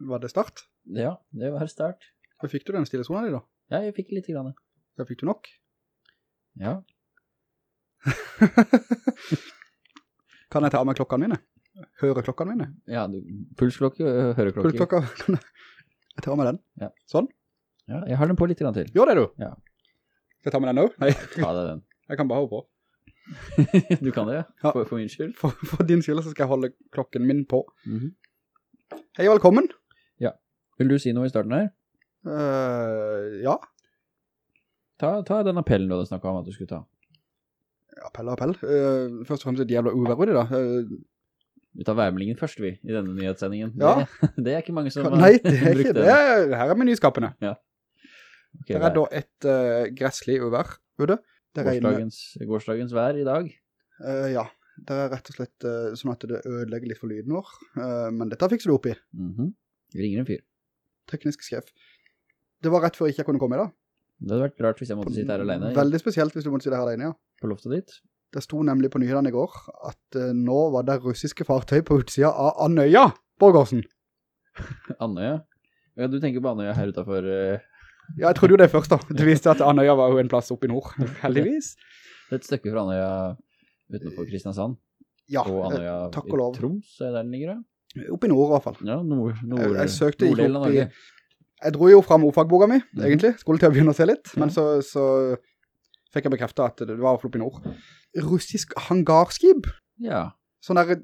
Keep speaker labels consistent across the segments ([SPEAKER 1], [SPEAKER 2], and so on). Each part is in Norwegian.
[SPEAKER 1] Var det start?
[SPEAKER 2] Ja, det var start.
[SPEAKER 1] Hva fikk du den stille sonen din da?
[SPEAKER 2] Ja, jeg fikk litt grann.
[SPEAKER 1] Da fikk du nok.
[SPEAKER 2] Ja.
[SPEAKER 1] kan jeg ta av meg klokkene mine? Høre klokkene mine?
[SPEAKER 2] Ja, du, pulsklokke, ø, høreklokke.
[SPEAKER 1] Pulsklokke, kan jeg, jeg tar av meg den?
[SPEAKER 2] Ja.
[SPEAKER 1] Sånn?
[SPEAKER 2] Ja, jeg har den på litt grann til.
[SPEAKER 1] Gjør det du?
[SPEAKER 2] Ja.
[SPEAKER 1] Skal jeg ta med den nå? Nei,
[SPEAKER 2] Ta deg den.
[SPEAKER 1] jeg kan bare holde på.
[SPEAKER 2] du kan det, ja.
[SPEAKER 1] Ja.
[SPEAKER 2] For, for min skyld.
[SPEAKER 1] For, for din skyld så skal jeg holde klokken min på.
[SPEAKER 2] Mhm.
[SPEAKER 1] Hei og velkommen.
[SPEAKER 2] Vil du si noe i starten her?
[SPEAKER 1] Uh, ja,
[SPEAKER 2] Ta, ta den appellen du hadde snakket om at du skulle ta.
[SPEAKER 1] appell appell. Uh, først og fremst et jævla uvær i da. Uh,
[SPEAKER 2] Vi tar værmeldingen først, vi, i denne nyhetssendingen.
[SPEAKER 1] Ja.
[SPEAKER 2] Det, det er ikke mange som
[SPEAKER 1] nei, det er ikke
[SPEAKER 2] den.
[SPEAKER 1] det. Her er menyskapene.
[SPEAKER 2] Ok,
[SPEAKER 1] Det er da et uh, gresslig uvær ute. Det
[SPEAKER 2] gårsdagens, gårsdagens vær i dag.
[SPEAKER 1] Uh, ja, det er rett og slett uh, sånn at det ødelegger litt for lyden vår. Eh, men dette fikser du opp i.
[SPEAKER 2] Mhm. Vi ringer en fyr.
[SPEAKER 1] Teknisk sjef. Det var rett før ikke jeg kunne komme i da.
[SPEAKER 2] Det hadde vært rart hvis jeg måtte sitte her alene
[SPEAKER 1] Veldig spesielt hvis du måtte sitte her alene, ja.
[SPEAKER 2] på loftet ditt.
[SPEAKER 1] Det sto nemlig på nyhetene i går at uh, nå var det russiske fartøy på utsida av Andøya, Borgårdsen.
[SPEAKER 2] Andøya. Ja, du tenker på Andøya her utenfor... Uh...
[SPEAKER 1] Ja, jeg trodde jo det først da. Det viste at Andøya var jo en plass oppe i nord, heldigvis.
[SPEAKER 2] det er et stykke fra Andøya utenfor Kristiansand.
[SPEAKER 1] Ja,
[SPEAKER 2] og
[SPEAKER 1] eh,
[SPEAKER 2] Andøya
[SPEAKER 1] takk og lov.
[SPEAKER 2] i Troms, er der den ligger da?
[SPEAKER 1] Oppe i nord i hvert fall.
[SPEAKER 2] Ja, nord, nord,
[SPEAKER 1] Jeg, jeg søkte ikke opp i... Jeg dro jo frem ordfagboka mi,
[SPEAKER 2] mm.
[SPEAKER 1] egentlig. Skulle til å begynne å se litt, men så, så fikk jeg bekreftet at det var oppe i nord. Russisk hangarskib.
[SPEAKER 2] Ja.
[SPEAKER 1] Sånn der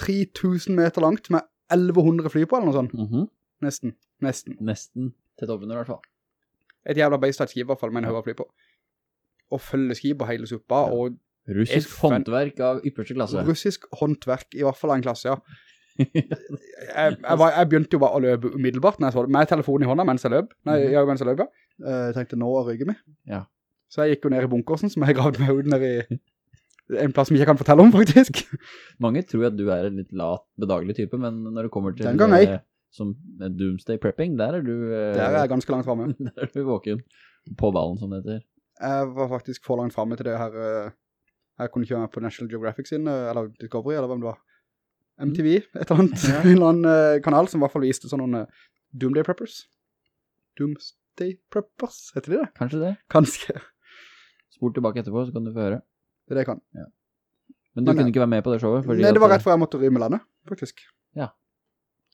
[SPEAKER 1] 3000 meter langt med 1100 fly på, eller noe sånt.
[SPEAKER 2] Mhm.
[SPEAKER 1] Nesten. Nesten.
[SPEAKER 2] Nesten til toppen i hvert fall.
[SPEAKER 1] Et jævla beist skib, i hvert fall, med en høyere fly på. Og følge skib og hele suppa,
[SPEAKER 2] Ja.
[SPEAKER 1] og
[SPEAKER 2] Russisk
[SPEAKER 1] FN.
[SPEAKER 2] håndverk av ypperste klasse.
[SPEAKER 1] russisk håndverk, i hvert fall av en klasse, ja. Jeg, jeg, var, jeg begynte jo bare å løpe umiddelbart når jeg så det, med telefonen i hånda mens jeg løp. Nei,
[SPEAKER 2] Mhm.
[SPEAKER 1] ja, mens jeg løp, ja. Eh, Jeg tenkte, nå ryger vi.
[SPEAKER 2] Ja.
[SPEAKER 1] Så jeg gikk jo ned i bunkersen, som jeg gravde meg ut ned i en plass som jeg ikke kan fortelle om, faktisk.
[SPEAKER 2] Mange tror at du er en litt lat, bedagelig type, men når det kommer til
[SPEAKER 1] Den gang ei.
[SPEAKER 2] eh, som doomsday prepping, der er du, eh,
[SPEAKER 1] Der er jeg ganske langt fremme.
[SPEAKER 2] der er du våken. På ballen, som det heter.
[SPEAKER 1] Jeg var faktisk for langt fremme til det her, jeg kunne ikke være med på National Geographic sin, eller Discovery, eller hvem det var. MTV, et eller annet,
[SPEAKER 2] Ja.
[SPEAKER 1] en eller annen eh, kanal som i hvert fall viste sånne eh, Doomday Preppers. Doomsday Preppers, heter de det?
[SPEAKER 2] Kanskje det?
[SPEAKER 1] Kanskje,
[SPEAKER 2] Spor tilbake etterpå, så kan du få høre.
[SPEAKER 1] det er det jeg kan.
[SPEAKER 2] Men du
[SPEAKER 1] Men,
[SPEAKER 2] kunne ikke være med på det showet? fordi
[SPEAKER 1] Nei, det var rett før jeg måtte ryme landet, faktisk.
[SPEAKER 2] Ja.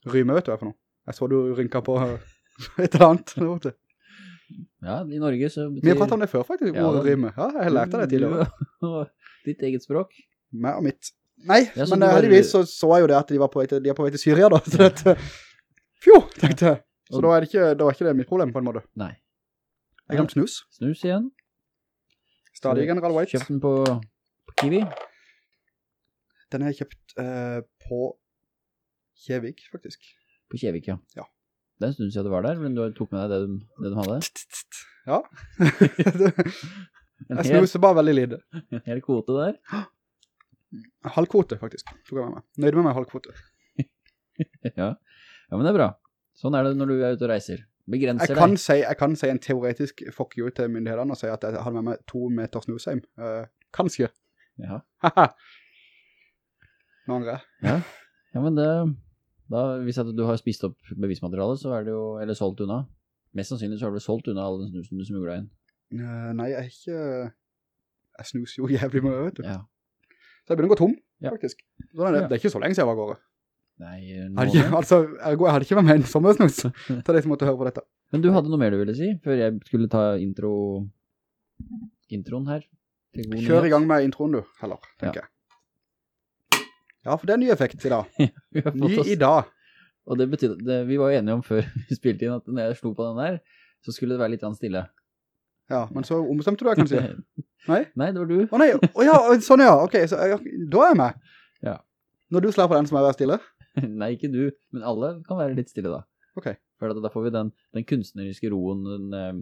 [SPEAKER 1] Ryme, vet du hva for noe? Jeg så du rynka på et eller annet.
[SPEAKER 2] Ja, i Norge så betyr...
[SPEAKER 1] Vi har pratet om det før, faktisk,
[SPEAKER 2] Ja,
[SPEAKER 1] ordet
[SPEAKER 2] det-
[SPEAKER 1] ryme. Ja, jeg har lært av det tidligere.
[SPEAKER 2] Ditt eget språk.
[SPEAKER 1] Meg og mitt. Nei,
[SPEAKER 2] Ja,
[SPEAKER 1] men eh,
[SPEAKER 2] var-
[SPEAKER 1] heldigvis så, så jeg jo det at de var på vei til, de på vei til Syria da, så dette, fjo, tenkte jeg. Så da er ikke, da er ikke det mitt problem på en måte.
[SPEAKER 2] Nei.
[SPEAKER 1] Jeg glemte snus.
[SPEAKER 2] Snus igjen.
[SPEAKER 1] Stadig General White.
[SPEAKER 2] Kjøpt den på, på Kiwi.
[SPEAKER 1] Den har jeg kjøpt uh, på Kjevik, faktisk.
[SPEAKER 2] På Kjevik, ja.
[SPEAKER 1] Ja.
[SPEAKER 2] Det er en stund siden du var der, men du tok med deg det du, det du hadde.
[SPEAKER 1] Ja. Jeg snuser bare veldig lite.
[SPEAKER 2] en hel kvote der.
[SPEAKER 1] Halvkvote, faktisk. Tok jeg med meg. Nøyde med meg halvkvote.
[SPEAKER 2] Ja. ja, men det er bra. Sånn er det når du er ute og reiser. Begrenser
[SPEAKER 1] Jeg kan,
[SPEAKER 2] deg.
[SPEAKER 1] si, jeg kan si en teoretisk fuck you til myndighetene og si at jeg hadde med meg to meter snusheim. Uh, kanskje.
[SPEAKER 2] Ja.
[SPEAKER 1] Nå angrer jeg.
[SPEAKER 2] ja, men det... Da, hvis du har spist opp bevismaterialet, så er det jo, eller solgt unna. Mest sannsynlig så har du solgt unna all den snusen du smuglet inn.
[SPEAKER 1] Eh, nei, jeg er ikke... Jeg snuser jo jævlig mye, vet du.
[SPEAKER 2] Ja.
[SPEAKER 1] Så jeg begynner å gå tom,
[SPEAKER 2] Ja.
[SPEAKER 1] faktisk. Sånn er det.
[SPEAKER 2] Ja.
[SPEAKER 1] det er ikke så lenge siden jeg var gårde.
[SPEAKER 2] Nei, nå-
[SPEAKER 1] hadde ikke, altså, ergo, jeg hadde ikke vært med en sommersnus til de som måtte høre på dette.
[SPEAKER 2] Men du hadde noe mer du ville si, før jeg skulle ta intro... Introen her.
[SPEAKER 1] Kjør i gang med introen du, heller, tenker jeg. Ja, for det er ny effekt i dag.
[SPEAKER 2] ja,
[SPEAKER 1] Ny
[SPEAKER 2] oss-
[SPEAKER 1] i dag.
[SPEAKER 2] Og det betyr, det, vi var jo enige om før vi spilte inn at når jeg slo på den der, så skulle det være litt stille.
[SPEAKER 1] Ja, men så omstemte du deg kanskje. Nei?
[SPEAKER 2] Nei, det var du.
[SPEAKER 1] Å nei, oh, ja, sånn ja, ok, så, ja, da er jeg med.
[SPEAKER 2] Ja.
[SPEAKER 1] Når du slår på den som er være stille?
[SPEAKER 2] Nei, ikke du, men alle kan være litt stille da.
[SPEAKER 1] Ok.
[SPEAKER 2] For da får vi den, den kunstneriske roen, den, ehm,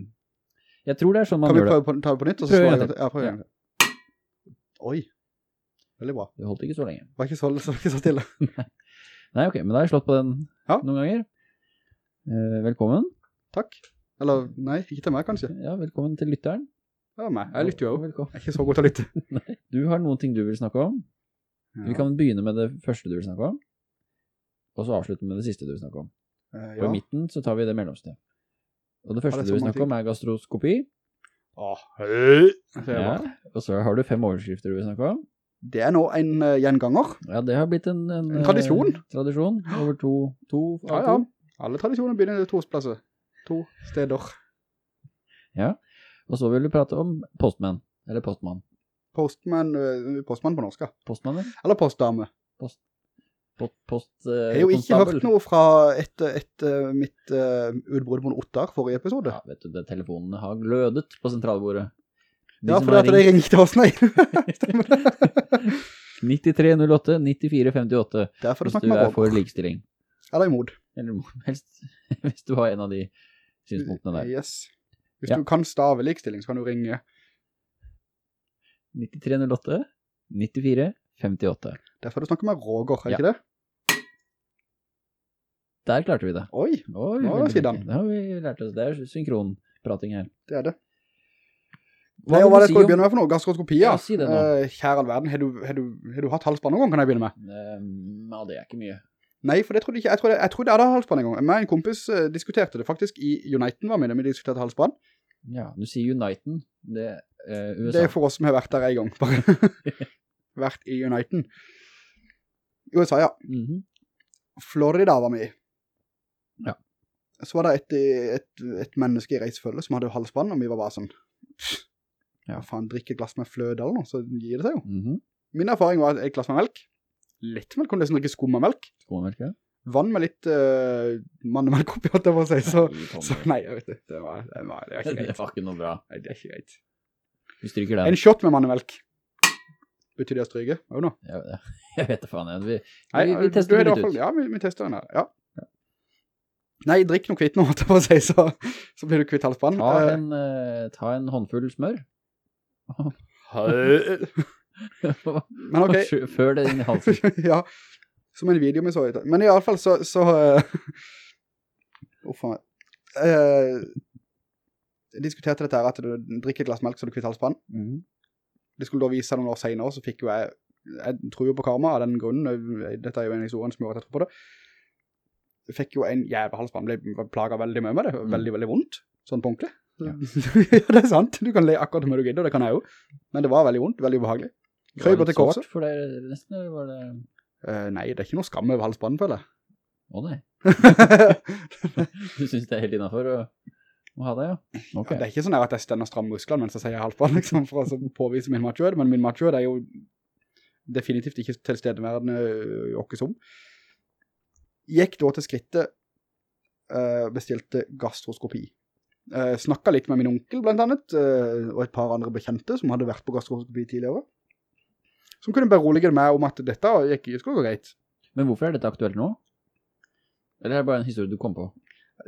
[SPEAKER 2] jeg tror det er sånn man
[SPEAKER 1] Kan vi
[SPEAKER 2] gjør det.
[SPEAKER 1] prøve på, ta det på nytt? Og så
[SPEAKER 2] Prøv
[SPEAKER 1] slår
[SPEAKER 2] en
[SPEAKER 1] jeg
[SPEAKER 2] gang
[SPEAKER 1] det- Ja, prøv igjen. Ja. Oi. Veldig bra.
[SPEAKER 2] Det holdt ikke så lenge.
[SPEAKER 1] Var ikke så, så, ikke så stille.
[SPEAKER 2] Nei, ok, men da har jeg slått på den
[SPEAKER 1] Ja.
[SPEAKER 2] noen ganger. Eh, velkommen.
[SPEAKER 1] Takk. Eller, nei, ikke til meg kanskje.
[SPEAKER 2] Ja, velkommen til lytteren.
[SPEAKER 1] Var meg. Jeg lytter jo også.
[SPEAKER 2] Velkommen.
[SPEAKER 1] Jeg er ikke så god til å lytte.
[SPEAKER 2] Du har noen ting du vil snakke om. Vi kan begynne med det første du vil snakke om, og så avslutte med det siste du vil snakke om.
[SPEAKER 1] Eh,
[SPEAKER 2] Og
[SPEAKER 1] ja.
[SPEAKER 2] i midten så tar vi det mellomste. Og det første
[SPEAKER 1] det
[SPEAKER 2] du vil snakke om er gastroskopi.
[SPEAKER 1] Åh. Er
[SPEAKER 2] Ja. Og så har du fem overskrifter du vil snakke om.
[SPEAKER 1] Det er nå en uh, gjenganger.
[SPEAKER 2] Ja, det har blitt en, en,
[SPEAKER 1] En tradisjon.
[SPEAKER 2] eh, tradisjon over to, to
[SPEAKER 1] Ja, ja.
[SPEAKER 2] to.
[SPEAKER 1] Alle tradisjoner begynner i to plasser. To steder.
[SPEAKER 2] Ja. Og så vil du prate om postmenn, Eller postmann.
[SPEAKER 1] Postman, eh, postmann på norsk, ja.
[SPEAKER 2] Postmann, eller?
[SPEAKER 1] Eller postdame.
[SPEAKER 2] Post, post, eh,
[SPEAKER 1] Jeg har jo ikke
[SPEAKER 2] konstabel.
[SPEAKER 1] hørt noe fra etter et, eh, mitt uh, utbrudd på en Ottar forrige episode.
[SPEAKER 2] Ja, vet du, det, telefonene har glødet på sentralbordet. De
[SPEAKER 1] Ja,
[SPEAKER 2] som
[SPEAKER 1] fordi
[SPEAKER 2] har
[SPEAKER 1] at det ringte oss, nei. Stemmer det.
[SPEAKER 2] 9308 9458
[SPEAKER 1] Derfor
[SPEAKER 2] hvis du er for likestilling.
[SPEAKER 1] Eller imot.
[SPEAKER 2] Eller helst hvis du har en av de synspunktene der.
[SPEAKER 1] Yes. Hvis
[SPEAKER 2] Ja.
[SPEAKER 1] du kan stave likstilling, så kan du ringe.
[SPEAKER 2] 9308 94 58.
[SPEAKER 1] Derfor du snakker med Roger, er
[SPEAKER 2] Ja.
[SPEAKER 1] ikke det?
[SPEAKER 2] Der klarte vi det.
[SPEAKER 1] Oi,
[SPEAKER 2] Oi,
[SPEAKER 1] Nå sier han.
[SPEAKER 2] Det har vi lært oss. Det er synkronprating her.
[SPEAKER 1] det er det.
[SPEAKER 2] Hva
[SPEAKER 1] Nei, hva det skal vi begynne med for noe? Gastroskopi, ja.
[SPEAKER 2] Si det nå.
[SPEAKER 1] Eh, kjære all verden, har du, har, du, har du hatt halsband noen gang, kan jeg begynne med?
[SPEAKER 2] Nei, det er ikke mye.
[SPEAKER 1] Nei, for det trodde jeg ikke. Jeg trodde jeg, trodde jeg hadde halsbånd en gang. Men en kompis uh, diskuterte det faktisk i Uniten var med dem, vi diskuterte halsbånd.
[SPEAKER 2] Ja, du sier Uniten. Det er USA.
[SPEAKER 1] Det er for oss som har vært der en gang. Bare. vært i Uniten. USA, ja.
[SPEAKER 2] Mhm.
[SPEAKER 1] Florida var med i.
[SPEAKER 2] Ja.
[SPEAKER 1] Så var det et, et, et menneske i reisefølge som hadde halsbånd, og vi var bare sånn,
[SPEAKER 2] Ja.
[SPEAKER 1] faen, drikk et glass med fløde eller noe, så gir det seg jo.
[SPEAKER 2] Mhm.
[SPEAKER 1] Min erfaring var et glass med melk. Litt melk, om det er skum av melk.
[SPEAKER 2] Skolemelk, ja.
[SPEAKER 1] Vann med litt uh, mannemelk oppi, holdt jeg må si, så, så nei, jeg vet det, det var, det var, det var ikke
[SPEAKER 2] Det var ikke noe bra.
[SPEAKER 1] Nei, det er ikke greit.
[SPEAKER 2] Vi stryker den.
[SPEAKER 1] En shot med mannemelk. Betyr det å stryke? Jo nå.
[SPEAKER 2] Jeg, jeg vet det faen. jeg. Vi,
[SPEAKER 1] Nei,
[SPEAKER 2] vi, vi tester
[SPEAKER 1] er
[SPEAKER 2] det litt ut.
[SPEAKER 1] Ja, vi, vi tester den her, ja. Nei, drikk noe kvitt nå, holdt jeg må si, så, så blir du kvitt halsbånd.
[SPEAKER 2] Ta
[SPEAKER 1] Eh,
[SPEAKER 2] en, uh, ta en håndfull smør.
[SPEAKER 1] Men ok,
[SPEAKER 2] Før det inn i halsen.
[SPEAKER 1] ja, som en video vi så ut. Men i alle fall så, så uh, Uff. Eh, jeg diskuterte dette her, at du drikker et glass melk så du kvitt halsbrann.
[SPEAKER 2] Mm.
[SPEAKER 1] Det skulle da vise noen år senere, så fikk jo jeg, jeg tror jo på karma av den grunnen, dette er jo en historie som gjør at jeg tror på det, fikk jo en jævla halsbrann, ble plaget veldig mye med det, veldig, veldig vondt, sånn punktlig.
[SPEAKER 2] Ja.
[SPEAKER 1] ja, det er sant, du kan le akkurat hvor du gidder, det kan jeg jo, men det var veldig vondt, veldig ubehagelig. Krøyber til korset.
[SPEAKER 2] For det nesten, var det...
[SPEAKER 1] Uh, nei, det er ikke noe skam over halsbånden, føler jeg.
[SPEAKER 2] Å nei. Du synes det er helt innenfor å, å ha det, ja? Okay.
[SPEAKER 1] Ja, det er ikke sånn at jeg stender stram musklene mens jeg sier halsbånd, liksom, for å påvise min machoed, men min machoed er jo definitivt ikke tilstedeværende øh, åkke som. Gikk da til skrittet, uh, bestilte gastroskopi. Uh, snakket litt med min onkel, blant annet, og et par andre bekjente som hadde vært på gastroskopi tidligere, som kunne berolige meg om at dette gikk, skulle gå greit.
[SPEAKER 2] Men hvorfor er dette aktuelt nå? Eller er det bare en historie du kom på?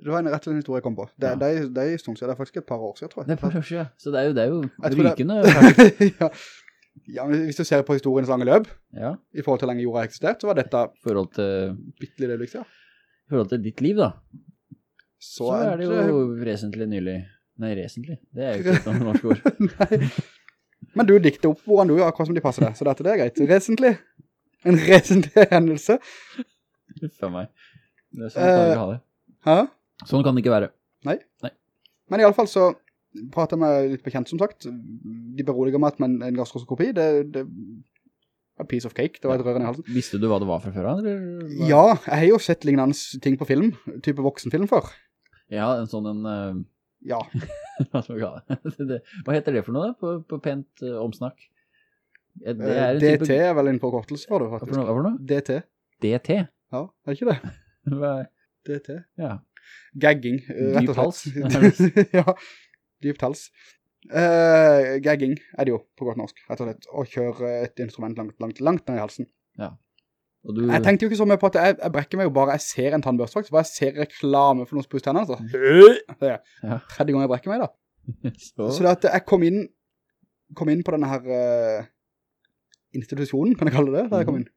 [SPEAKER 1] Det var en rett og slett historie jeg kom på. Det,
[SPEAKER 2] Ja.
[SPEAKER 1] det, er- det er siden, det er faktisk et par år siden, tror jeg.
[SPEAKER 2] Det er bare ikke, så det er jo, det er jo
[SPEAKER 1] det-
[SPEAKER 2] rykende
[SPEAKER 1] ja. ja, men hvis du ser på historiens lange løp,
[SPEAKER 2] Ja,
[SPEAKER 1] i forhold til hvor lenge jorda har eksistert, så var dette
[SPEAKER 2] forhold til,
[SPEAKER 1] bittelig det ja.
[SPEAKER 2] i forhold til ditt liv da.
[SPEAKER 1] Så,
[SPEAKER 2] Så, er det jo vesentlig nylig. Nei, resentlig. Det er jo ikke et norsk ord.
[SPEAKER 1] Nei. Men du dikter opp hvordan du gjør, akkurat som de passer deg, så dette det er greit. Resentlig. En resentlig hendelse.
[SPEAKER 2] For meg. Det er sånn kan du ikke ha det.
[SPEAKER 1] Hæ?
[SPEAKER 2] Sånn kan det ikke være. Nei. Nei.
[SPEAKER 1] Men i alle fall så prater jeg med litt bekjent som sagt. De beroliger meg at med en, gastroskopi, det, det a piece of cake. Det var et rørende i halsen.
[SPEAKER 2] Visste du hva det var fra før eller?
[SPEAKER 1] Ja, jeg har jo sett lignende ting på film, type voksenfilm før.
[SPEAKER 2] Ja, en sånn en... eh,
[SPEAKER 1] Ja,
[SPEAKER 2] hva heter det for noe da, på, på pent uh, omsnakk? Ja,
[SPEAKER 1] eh,
[SPEAKER 2] er
[SPEAKER 1] DT
[SPEAKER 2] type...
[SPEAKER 1] er vel en forkortelse for det, faktisk.
[SPEAKER 2] Hva for noe?
[SPEAKER 1] DT.
[SPEAKER 2] DT?
[SPEAKER 1] Ja, er ikke det?
[SPEAKER 2] Hva
[SPEAKER 1] DT.
[SPEAKER 2] Ja.
[SPEAKER 1] Gagging, eh, rett og slett. ja, dypt hals. Uh, gagging er det jo på godt norsk, rett og slett. Å kjøre et instrument langt, langt, langt ned i halsen.
[SPEAKER 2] Og du...
[SPEAKER 1] Jeg tenkte jo ikke så mye på at jeg, jeg brekker meg jo bare, jeg ser en tannbørste faktisk, bare jeg ser reklame for noen som pusser tennene, altså. Det er
[SPEAKER 2] Ja.
[SPEAKER 1] tredje gang jeg brekker meg da.
[SPEAKER 2] Så...
[SPEAKER 1] Så det at jeg kom inn, kom inn på denne her uh, institusjonen, kan jeg kalle det, der jeg kom
[SPEAKER 2] Mhm.
[SPEAKER 1] inn.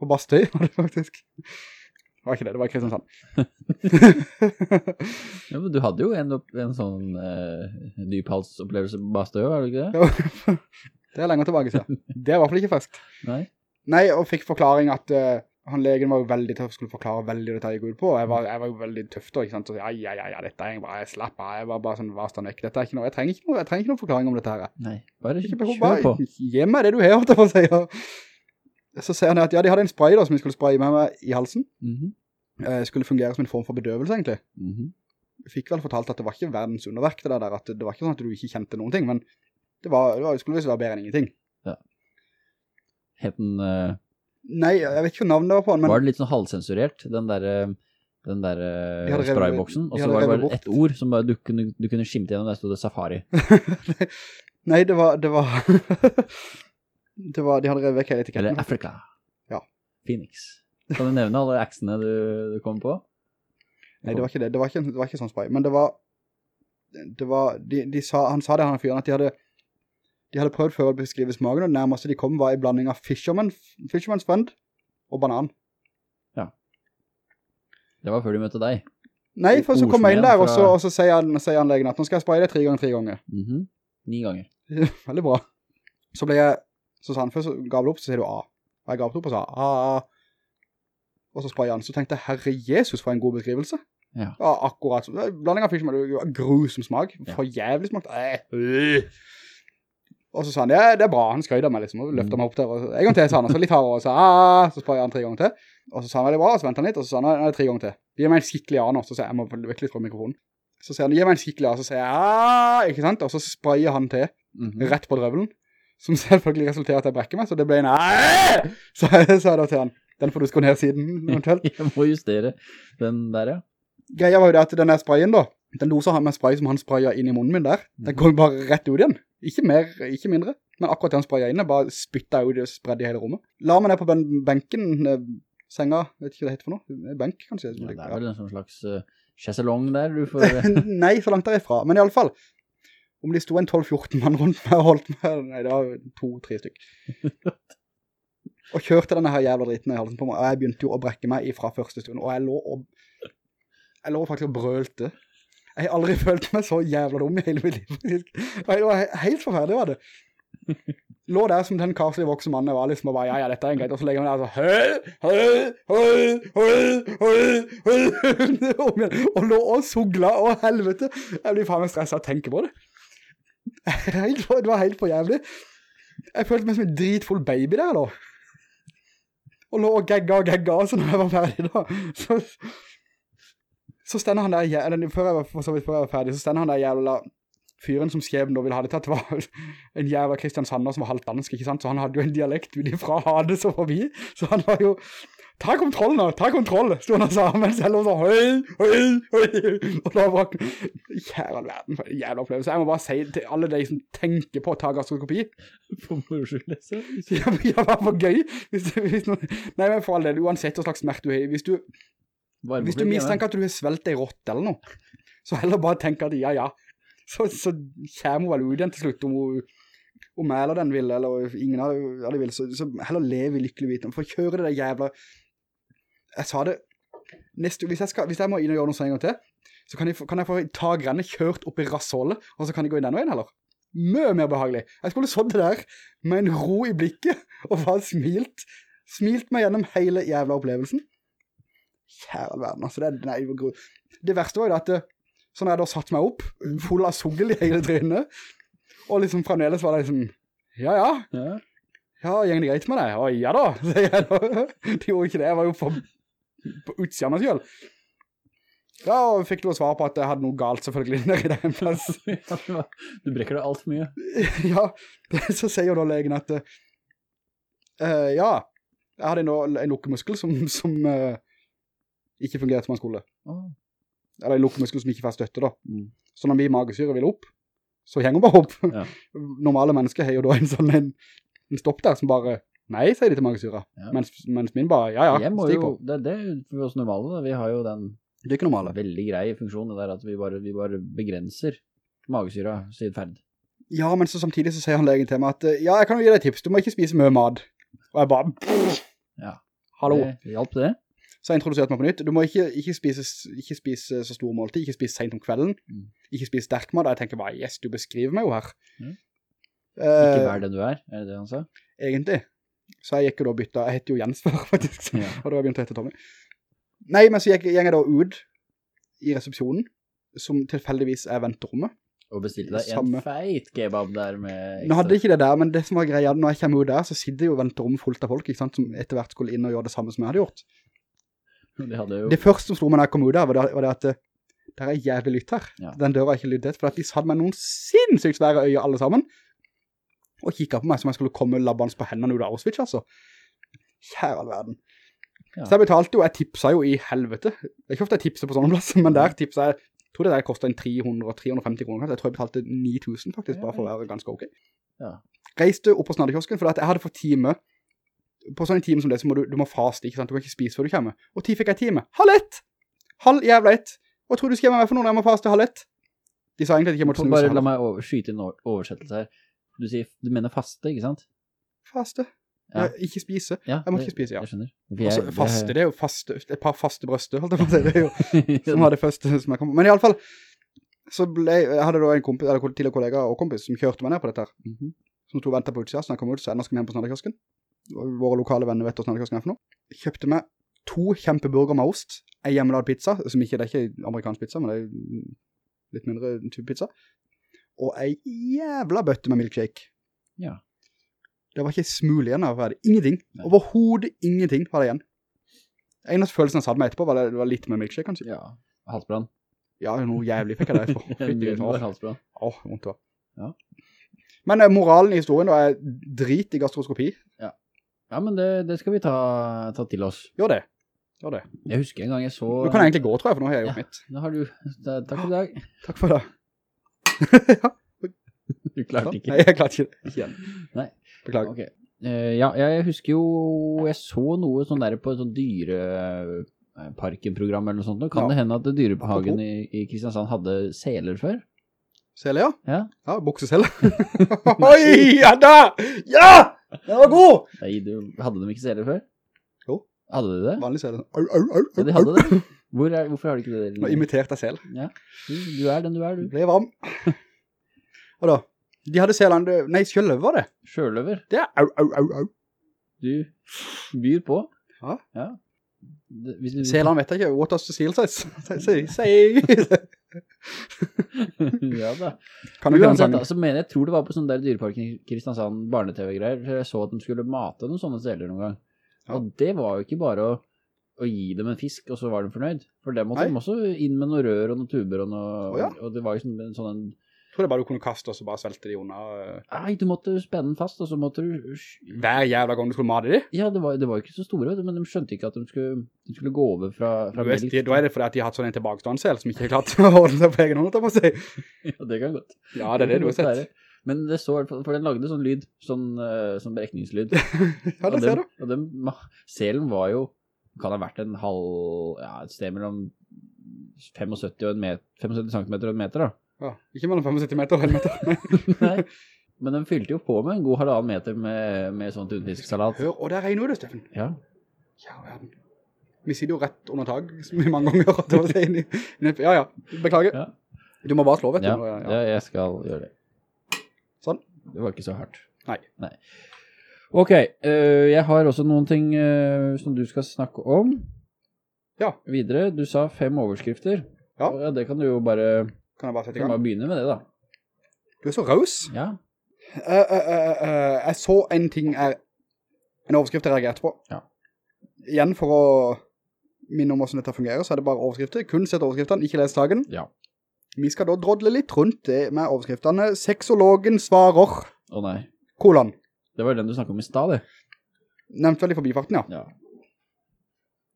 [SPEAKER 1] På Bastøy, var det faktisk. Det var ikke det, det var Kristiansand.
[SPEAKER 2] Ja, men du hadde jo en, en sånn uh, dyphalsopplevelse på Bastøy, var det ikke det?
[SPEAKER 1] Det er lenger tilbake siden. Det er i hvert fall ikke ferskt.
[SPEAKER 2] Nei?
[SPEAKER 1] Nei, og fikk forklaring at uh, han legen var jo veldig tøff, skulle forklare veldig det jeg på, og jeg var, jeg var jo veldig tøff da, ikke sant, så ja, ja, ja, ja, dette er bare, jeg slapp av, jeg var bare sånn, hva stand vekk, dette er ikke noe, jeg trenger ikke noe, jeg trenger ikke noe forklaring om dette her.
[SPEAKER 2] Nei, bare
[SPEAKER 1] Ikke behov, bare gi meg det du har, holdt jeg på å si. Og Så sier han at ja, de hadde en spray da, som de skulle spraye med meg i halsen.
[SPEAKER 2] Mhm,
[SPEAKER 1] Eh, skulle fungere som en form for bedøvelse egentlig.
[SPEAKER 2] mhm.
[SPEAKER 1] Jeg fikk vel fortalt at det var ikke verdens underverk det der, at det, var ikke sånn at du ikke kjente noen ting, men det, var, det, var, skulle visst være bedre enn ingenting.
[SPEAKER 2] Het den, uh,
[SPEAKER 1] Nei, jeg vet ikke hva navnet var på den, men
[SPEAKER 2] var det litt sånn halvsensurert, den der, eh, den der eh,
[SPEAKER 1] revet-
[SPEAKER 2] sprayboksen, og så var det bare
[SPEAKER 1] bort.
[SPEAKER 2] ett ord som bare du kunne, du kunne skimte gjennom, der stod det safari.
[SPEAKER 1] Nei, det var, det var, det var, de hadde revet vekk hele etiketten.
[SPEAKER 2] Eller Afrika.
[SPEAKER 1] Ja.
[SPEAKER 2] Phoenix. Kan du nevne alle aksene du, du kom på?
[SPEAKER 1] Nei, det var ikke det, det var ikke, det var ikke sånn spray, men det var, det var, de, de sa, han sa det, han fyren, at de hadde, de hadde prøvd før å beskrive smaken, og det nærmeste de kom var en blanding av Fisherman, Fisherman's Friend og banan. Ja.
[SPEAKER 2] Det var før de møtte deg.
[SPEAKER 1] Nei, for så kom jeg inn der, og så,
[SPEAKER 2] fra-
[SPEAKER 1] og så sier, han, sier han legen at nå skal jeg spraye det tre ganger, tre ganger.
[SPEAKER 2] Mhm. Ni ganger.
[SPEAKER 1] Veldig bra. Så ble jeg, så sa han først, gav det opp, så sier du A. Og jeg gav det opp og sa A, A. Og så spraye han, så tenkte jeg, herre Jesus, for en god beskrivelse.
[SPEAKER 2] Ja.
[SPEAKER 1] akkurat. så- Blanding av Fisherman, grusom smak.
[SPEAKER 2] Ja.
[SPEAKER 1] For jævlig smak. Eh, øh. Og så sa han, ja, det er bra, han skrøyde meg liksom, og løftet meg opp der. Og en gang til, sa han, og så litt hardere, og så, ah, så sprayet han tre ganger til. Og så sa han, veldig bra, og så ventet han litt, og så sa han, det er tre ganger til. Gi meg en skikkelig A nå, så sier jeg, jeg må virkelig fra mikrofonen. Så sier han, gi meg en skikkelig A, så sier jeg, ah, ikke sant? Og så sprayer han til,
[SPEAKER 2] Mhm.
[SPEAKER 1] rett på drøvelen, som selvfølgelig resulterer at jeg brekker meg, så det ble en «Æ!» Så jeg sa da til han, den får du skru ned siden, eventuelt.
[SPEAKER 2] Jeg må justere den der, ja.
[SPEAKER 1] Greia var jo det at den der sprayen da, den dosa han med spray som han sprayer inn i munnen min der, den går bare rett ut igjen. Ikke mer, ikke mindre. Men akkurat sprayet inn, bare spyttet ut og spredde i hele rommet. La meg ned på ben benken, eh, senga, vet ikke hva det heter for noe, benk kanskje.
[SPEAKER 2] ja. Det er vel en sånn slags uh, chaiselong der du får...
[SPEAKER 1] Nei, så langt derifra. Men i alle fall, om de sto en 12-14 mann rundt meg og holdt meg, nei, det var to-tre stykk. og kjørte denne her jævla driten i halsen på meg, og jeg begynte jo å brekke meg fra første stund, og jeg lå og, jeg lå faktisk og brølte. Jeg har aldri følt meg så jævla dum i hele mitt liv. Det var helt forferdelig, var det. Lå der som den karslige voksen mannen var, liksom, og bare, ja, ja, dette er en greit, og så legger han der, så, høy, høy, høy, høy, høy, høy, høy, og lå og sugla, og helvete, jeg blir faen meg stresset av å tenke på det. Helt for, det var helt for jævlig. Jeg følte meg som en dritfull baby der, da. Og lå og gegga og gegga, så når jeg var ferdig da, så, så stender han der, eller før jeg var, for så vidt før jeg var ferdig, så stender han der jævla fyren som skjebnen da ville ha det til at det var en jævla Kristian Sander som var halvt dansk, ikke sant? Så han hadde jo en dialekt fra Hades og forbi, så han var jo Ta kontroll nå, ta kontroll, stod han og sa, mens jeg lå så høy, høy, høy, og da var Kjære all verden, for en jævla opplevelse. Jeg må bare si til alle de som tenker på å ta gastroskopi,
[SPEAKER 2] For moro skyld, liksom.
[SPEAKER 1] ja, det var for gøy. Hvis, hvis noen, nei, men for all del, uansett hva slags smerte du har, hvis du, hvis du mistenker at du har svelt ei rått eller noe, så heller bare tenk at ja, ja, så, så kommer hun vel ut igjen til slutt om hun, om jeg eller den vil, eller ingen av de vil, så, så heller leve i lykkelig viten. For å kjøre det der jævla, jeg sa det, neste, hvis, jeg skal, hvis jeg må inn og gjøre noe sånn en gang til, så kan jeg, kan jeg få ta grenene kjørt opp i rassholdet, og så kan jeg gå inn den veien heller. Mø mer behagelig. Jeg skulle sånn det der, med en ro i blikket, og bare smilt, smilt meg gjennom hele jævla opplevelsen. Kjære verden, altså, det, nei, det verste var jo at, sånn jeg da satt meg opp, full av sugel i hele trynet, og liksom fremdeles var det liksom, ja, ja,
[SPEAKER 2] Ja.
[SPEAKER 1] ja, gjeng det greit med deg? Å, ja da, sier jeg da. De gjorde ikke det, jeg var jo på, på utsida av meg selv. Ja, og fikk du svar på at jeg hadde noe galt selvfølgelig nede i den plass.
[SPEAKER 2] Du brekker deg alt for mye.
[SPEAKER 1] ja, så sier jo da legen at, uh, ja, jeg hadde en, en lukkemuskel som, som eh, ikke fungerte som en skulle.
[SPEAKER 2] Ah.
[SPEAKER 1] Eller en lukkemuskel som ikke får støtte da.
[SPEAKER 2] Mm.
[SPEAKER 1] Så når vi magesyre vil opp, så henger hun bare opp.
[SPEAKER 2] Ja.
[SPEAKER 1] Normale mennesker har jo da en sånn en, en stopp der som bare, nei, sier de til magesyra.
[SPEAKER 2] Ja.
[SPEAKER 1] Mens, mens min bare, ja, ja, stik
[SPEAKER 2] jo,
[SPEAKER 1] på.
[SPEAKER 2] det, det er jo for oss normale, da. vi har jo den
[SPEAKER 1] Det er ikke normale.
[SPEAKER 2] veldig grei funksjonen der at vi bare, vi bare begrenser magesyra sin ferd.
[SPEAKER 1] Ja, men så samtidig så sier han legen til meg at, eh, ja, jeg kan jo gi deg tips, du må ikke spise mye mat. Og jeg bare,
[SPEAKER 2] Ja.
[SPEAKER 1] hallo.
[SPEAKER 2] Det hjalp det?
[SPEAKER 1] Så jeg introduserte meg på nytt. Du må ikke, ikke, spise, ikke spise så store måltid, ikke spise sent om kvelden,
[SPEAKER 2] Mm.
[SPEAKER 1] ikke spise sterk mat. Jeg tenker bare, yes, du beskriver meg jo her.
[SPEAKER 2] Mm.
[SPEAKER 1] Uh,
[SPEAKER 2] Ikke vær det du er, er det det han sa?
[SPEAKER 1] egentlig. Så jeg gikk jo da og bytta, jeg heter jo Jens før faktisk,
[SPEAKER 2] Ja.
[SPEAKER 1] og da har jeg begynt å hete Tommy. Nei, men så gikk, gikk jeg da ut i resepsjonen, som tilfeldigvis er venterommet.
[SPEAKER 2] Og bestilte deg en feit kebab der med
[SPEAKER 1] Nå hadde jeg ikke det der, men det som var greia, når jeg kommer ut der, så sitter jo venterommet fullt av folk, ikke sant, som etter hvert skulle inn og gjøre det samme som jeg hadde gjort.
[SPEAKER 2] De hadde jo
[SPEAKER 1] Det første som slo meg når jeg kom ut der, var det, var det at det, er jævlig lytt her.
[SPEAKER 2] Ja.
[SPEAKER 1] Den døra er ikke lyttet, for at de hadde meg noen sinnssykt svære øyne alle sammen, og kikket på meg som jeg skulle komme labbans på hendene ut av Auschwitz, altså. Kjære verden.
[SPEAKER 2] Ja.
[SPEAKER 1] Så jeg betalte jo, jeg tipsa jo i helvete. Det er ikke ofte jeg tipser på sånne plasser, men der tipsa jeg, jeg tror det der kostet en 300-350 kroner, jeg tror jeg betalte 9000 faktisk, bare for å være ganske ok.
[SPEAKER 2] Ja.
[SPEAKER 1] Reiste opp på snaddekiosken, for jeg hadde fått time, på sånn en time som det, så må du, du må faste, ikke sant? Du kan ikke spise før du kommer. Og tid fikk jeg time. Halv ett! Halv jævla ett! Hva tror du skal jeg med for noe når jeg må faste halv ett? De sa egentlig at jeg ikke måtte snuse
[SPEAKER 2] Bare la meg over, skyte inn over- oversettelse her. Du sier, du mener faste, ikke sant?
[SPEAKER 1] Faste.
[SPEAKER 2] Ja.
[SPEAKER 1] Eh, ikke spise.
[SPEAKER 2] Ja,
[SPEAKER 1] Jeg måtte
[SPEAKER 2] det-
[SPEAKER 1] ikke spise, ja.
[SPEAKER 2] Jeg skjønner.
[SPEAKER 1] Altså, faste, det er jo faste, et par faste brøster, holdt jeg på å si. Det er jo som var det første som jeg kom på. Men i alle fall, så ble, jeg hadde da en kompis, eller tidligere kollega og kompis som kjørte meg ned på dette her.
[SPEAKER 2] Mhm.
[SPEAKER 1] Som to ventet på utsida, så jeg kom ut, så er nå skal vi hjem på snadderkiosken. Våre lokale venner vet hvordan det skal er for noe. Kjøpte meg to kjempeburger med ost, en hjemmelad pizza, som ikke, det er ikke amerikansk pizza, men det er litt mindre type pizza. Og en jævla bøtte med milkshake.
[SPEAKER 2] Ja.
[SPEAKER 1] Det var ikke smul igjen av det. Ingenting.
[SPEAKER 2] Nei.
[SPEAKER 1] Overhovedet ingenting var det igjen. Eneste følelsen jeg satt meg etterpå var det, var litt med milkshake, kanskje.
[SPEAKER 2] Ja, halsbrann.
[SPEAKER 1] Ja, noe jævlig fikk jeg det for.
[SPEAKER 2] Halsbrann.
[SPEAKER 1] Åh, vondt det var.
[SPEAKER 2] Ja.
[SPEAKER 1] Men eh, moralen i historien da er drit i gastroskopi.
[SPEAKER 2] Ja, men det, det skal vi ta, ta til oss.
[SPEAKER 1] Gjør det. Gjør det.
[SPEAKER 2] Jeg husker en gang jeg så...
[SPEAKER 1] Nå kan egentlig gå, tror jeg, for nå har jeg gjort
[SPEAKER 2] Ja.
[SPEAKER 1] mitt.
[SPEAKER 2] Nå har du... da- Takk for i dag.
[SPEAKER 1] Takk for deg.
[SPEAKER 2] Du klarte ikke.
[SPEAKER 1] Nei, jeg klarte ikke det. Igjen.
[SPEAKER 2] Nei.
[SPEAKER 1] Beklager.
[SPEAKER 2] Ok. Uh, ja, jeg husker jo, jeg så noe sånn der på et sånt dyre parkenprogram eller noe sånt. Kan
[SPEAKER 1] Ja.
[SPEAKER 2] det hende at dyrehagen i, i Kristiansand hadde seler før?
[SPEAKER 1] Seler, ja?
[SPEAKER 2] Ja.
[SPEAKER 1] Ja, bukseseler. Oi, ja da! Ja! Den var god!
[SPEAKER 2] Nei, du, hadde de ikke seler før?
[SPEAKER 1] Jo.
[SPEAKER 2] Hadde de det?
[SPEAKER 1] Vanlig sele. Au, au, au, au.
[SPEAKER 2] Ja, de hadde det. Hvor er, hvorfor har de ikke det?
[SPEAKER 1] Nå imiterte jeg sel.
[SPEAKER 2] Ja, du, du er den du er, du.
[SPEAKER 1] Ble varm. Og da? De hadde selene, nei, sjøløver var det.
[SPEAKER 2] Sjøløver.
[SPEAKER 1] Det er au, au, au, au.
[SPEAKER 2] Du byr på.
[SPEAKER 1] Ja.
[SPEAKER 2] Ja.
[SPEAKER 1] Selene vet jeg ikke, what does the seal says? say, say.
[SPEAKER 2] ja da.
[SPEAKER 1] Kan du
[SPEAKER 2] Uansett,
[SPEAKER 1] sangen?
[SPEAKER 2] da, så jeg, tror det var på sånn der dyreparken i Kristiansand barne-tv-greier, for jeg så at de skulle mate noen sånne seler noen gang.
[SPEAKER 1] Ja.
[SPEAKER 2] Og det var jo ikke bare å, å gi dem en fisk, og så var de fornøyd. For det måtte
[SPEAKER 1] Nei.
[SPEAKER 2] de også inn med noen rør og noen tuber, og, noe,
[SPEAKER 1] oh, ja.
[SPEAKER 2] og det var jo sånn en sånn en
[SPEAKER 1] Jeg tror det bare du kunne kaste og så bare svelte de unna. eh.
[SPEAKER 2] Nei, du måtte spenne den fast, og så måtte du
[SPEAKER 1] Hver jævla gang du skulle mate de.
[SPEAKER 2] Ja, det var, det var ikke så store, men de skjønte ikke at de skulle, de skulle gå over fra, fra
[SPEAKER 1] vet, de- Da er det fordi at de har hatt sånn en tilbakestående sel som ikke er klart å holde seg på egen hånd, må si.
[SPEAKER 2] Ja, det kan godt.
[SPEAKER 1] Ja, det er det du har sett.
[SPEAKER 2] Men det så, for den lagde sånn lyd, sånn, eh, sånn berekningslyd.
[SPEAKER 1] Ja, det ser du.
[SPEAKER 2] Og den, selen var jo, kan ha vært en halv, ja, et sted mellom 75, og en met, 75 cm og en meter da.
[SPEAKER 1] Ja, ikke mellom 75 meter og en meter. Nei.
[SPEAKER 2] Nei. Men den fylte jo på med en god halvannen meter med, med sånn tunnfisksalat.
[SPEAKER 1] Hør, og der regner det, Steffen.
[SPEAKER 2] Ja.
[SPEAKER 1] Ja, verden. Vi sitter jo rett under tag, som vi mange ganger har si. inn i- Ja, ja, beklager.
[SPEAKER 2] Ja.
[SPEAKER 1] Du må bare slå, vet du.
[SPEAKER 2] Ja, ja, jeg skal gjøre det.
[SPEAKER 1] Sånn.
[SPEAKER 2] Det var ikke så hardt.
[SPEAKER 1] Nei.
[SPEAKER 2] Ok, uh, jeg har også noen ting uh, som du skal snakke om.
[SPEAKER 1] Ja.
[SPEAKER 2] Videre, du sa fem overskrifter.
[SPEAKER 1] Ja.
[SPEAKER 2] Og det kan du jo bare,
[SPEAKER 1] Kan jeg bare sette i gang?
[SPEAKER 2] kan bare begynne med det da.
[SPEAKER 1] Du er så raus.
[SPEAKER 2] Ja,
[SPEAKER 1] Uh, uh, uh, eh, jeg så en ting, jeg, en overskrift jeg reagerte på.
[SPEAKER 2] Ja.
[SPEAKER 1] Igjen for å minne om hvordan dette fungerer, så er det bare overskrifter. Kun sett overskriftene, ikke les dagen.
[SPEAKER 2] ja.
[SPEAKER 1] Vi skal da drodle litt rundt det med overskriftene. Seksologen svarer,
[SPEAKER 2] Å nei.
[SPEAKER 1] kolon.
[SPEAKER 2] Det var den du snakket om i stad, det.
[SPEAKER 1] Nevnt vel i forbifarten, ja.
[SPEAKER 2] Ja.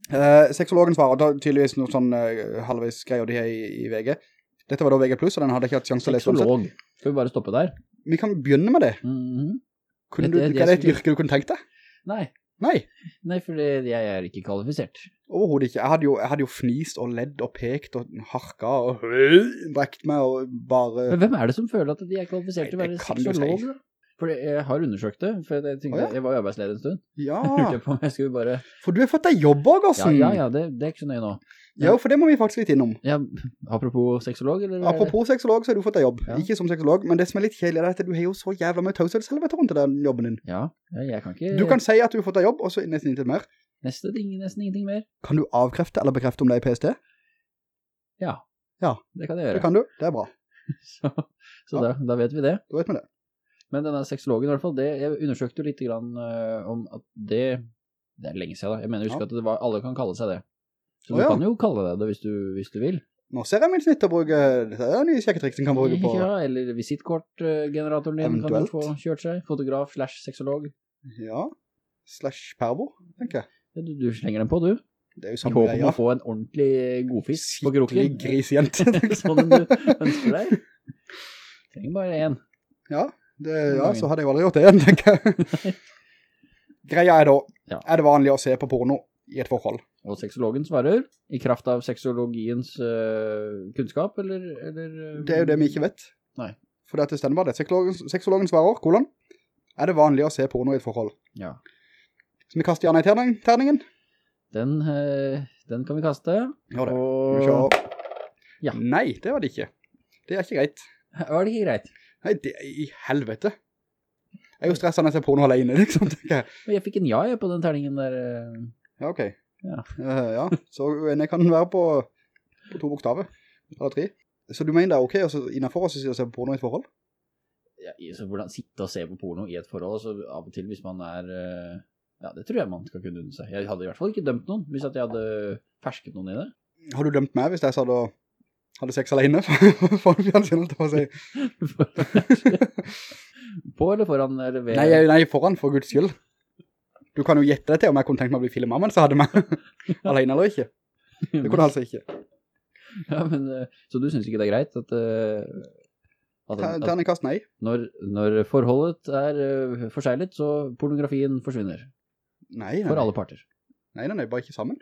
[SPEAKER 1] Eh, seksologen svarer, tydeligvis noe sånn uh, halvveis greier de her i, i VG. Dette var da VG+, og den hadde ikke hatt sjanse til å lese.
[SPEAKER 2] Seksolog. Skal vi bare stoppe der?
[SPEAKER 1] Vi kan begynne med det.
[SPEAKER 2] Mhm.
[SPEAKER 1] Kunne
[SPEAKER 2] Det-
[SPEAKER 1] du, hva er det et yrke du kunne tenkt deg?
[SPEAKER 2] Nei.
[SPEAKER 1] Nei,
[SPEAKER 2] Nei, for jeg er ikke kvalifisert.
[SPEAKER 1] overhodet ikke. Jeg hadde, jo, jeg hadde jo fnist og ledd og pekt og harka og brekt meg og bare...
[SPEAKER 2] Men hvem er det som føler at de er kvalifisert til å være
[SPEAKER 1] det
[SPEAKER 2] For jeg har undersøkt det, for jeg, tenkte,
[SPEAKER 1] oh, ja.
[SPEAKER 2] jeg var arbeidsleder en stund.
[SPEAKER 1] Ja,
[SPEAKER 2] bare...
[SPEAKER 1] for du har fått deg jobb også,
[SPEAKER 2] Ja, ja, ja, det, det er ikke så nøye nå.
[SPEAKER 1] Ja, for det må vi faktisk litt innom.
[SPEAKER 2] Ja, apropos seksolog, eller?
[SPEAKER 1] Apropos seksolog, så har du fått deg jobb.
[SPEAKER 2] Ja.
[SPEAKER 1] Ikke som seksolog, men det som er litt kjedelig er at du har jo så jævla mye taushetshelvete rundt den jobben din.
[SPEAKER 2] Ja, jeg kan ikke...
[SPEAKER 1] Du kan si at du har fått deg jobb, og så nesten ingenting mer.
[SPEAKER 2] Neste ting, nesten ingenting mer.
[SPEAKER 1] Kan du avkrefte eller bekrefte om det er PST?
[SPEAKER 2] Ja.
[SPEAKER 1] Ja.
[SPEAKER 2] Det kan jeg
[SPEAKER 1] Det kan du, det er bra.
[SPEAKER 2] Så, så da, da vet vi det.
[SPEAKER 1] Da vet vi det.
[SPEAKER 2] Men denne sexologen i hvert fall, det, jeg undersøkte jo litt grann uh, om at det, det er lenge siden da. Jeg mener, husk
[SPEAKER 1] Ja.
[SPEAKER 2] at det var, alle kan kalle seg det. Så
[SPEAKER 1] oh,
[SPEAKER 2] du
[SPEAKER 1] ja.
[SPEAKER 2] kan jo kalle deg det hvis du, hvis du vil.
[SPEAKER 1] Nå ser jeg min snitt å bruke, det er nye sjekketriks en kan bruke på.
[SPEAKER 2] Ja, eller visittkortgeneratoren din kan du få kjørt seg. Fotograf slash sexolog.
[SPEAKER 1] Ja, slash pervo, tenker jeg.
[SPEAKER 2] Ja, du, du slenger den på, du.
[SPEAKER 1] Det er jo samme
[SPEAKER 2] håp om
[SPEAKER 1] greia.
[SPEAKER 2] å få en ordentlig godfisk på kroken.
[SPEAKER 1] Skikkelig grisjent.
[SPEAKER 2] sånn du ønsker deg. Trenger bare en.
[SPEAKER 1] Ja, det, ja, så hadde jeg jo aldri gjort det igjen, tenker jeg. Greia er da,
[SPEAKER 2] Ja.
[SPEAKER 1] er det vanlig å se på porno i et forhold?
[SPEAKER 2] Og seksologen svarer, i kraft av seksologiens uh, kunnskap, eller, eller eh,
[SPEAKER 1] Det er jo det vi ikke vet.
[SPEAKER 2] Nei.
[SPEAKER 1] For det er til bare det. Seksologen, seksologen svarer, kolon, er det vanlig å se porno i et forhold?
[SPEAKER 2] Ja.
[SPEAKER 1] Så vi kaster gjerne i terning, terningen.
[SPEAKER 2] Den, uh, den kan vi kaste.
[SPEAKER 1] Ja, det.
[SPEAKER 2] Og... Ja.
[SPEAKER 1] Nei, det var det ikke. Det er ikke greit.
[SPEAKER 2] Var det ikke greit?
[SPEAKER 1] Nei, det er i helvete. Jeg er jo stresset når jeg ser porno alene, liksom, tenker jeg.
[SPEAKER 2] Jeg fikk en ja på den terningen der. eh.
[SPEAKER 1] Ja, ok.
[SPEAKER 2] Ja.
[SPEAKER 1] Eh, ja, så uenig kan den være på, på to bokstaver, eller tre. Så du mener det er ok altså innenfor oss å se på porno i et forhold?
[SPEAKER 2] Ja, så hvordan sitte og se på porno i et forhold, så av og til hvis man er... eh, Ja, det tror jeg man skal kunne unne seg. Jeg hadde i hvert fall ikke dømt noen, hvis jeg hadde fersket noen i det.
[SPEAKER 1] Har du dømt meg hvis jeg sa da hadde sex alene foran fjernsynet, holdt jeg på å si?
[SPEAKER 2] på eller foran, eller ved...
[SPEAKER 1] Nei, nei, foran, for guds skyld. Du kan jo gjette deg til om jeg kunne tenkt meg å bli filmet, men så hadde meg alene eller ikke. Det kunne altså ikke.
[SPEAKER 2] Ja, men, eh, så du synes ikke det er greit at, eh, at, at
[SPEAKER 1] nei.
[SPEAKER 2] når, når forholdet er eh, forseglet, så pornografien forsvinner.
[SPEAKER 1] Nei, nei,
[SPEAKER 2] For alle parter.
[SPEAKER 1] Nei, nei, nei, bare ikke sammen.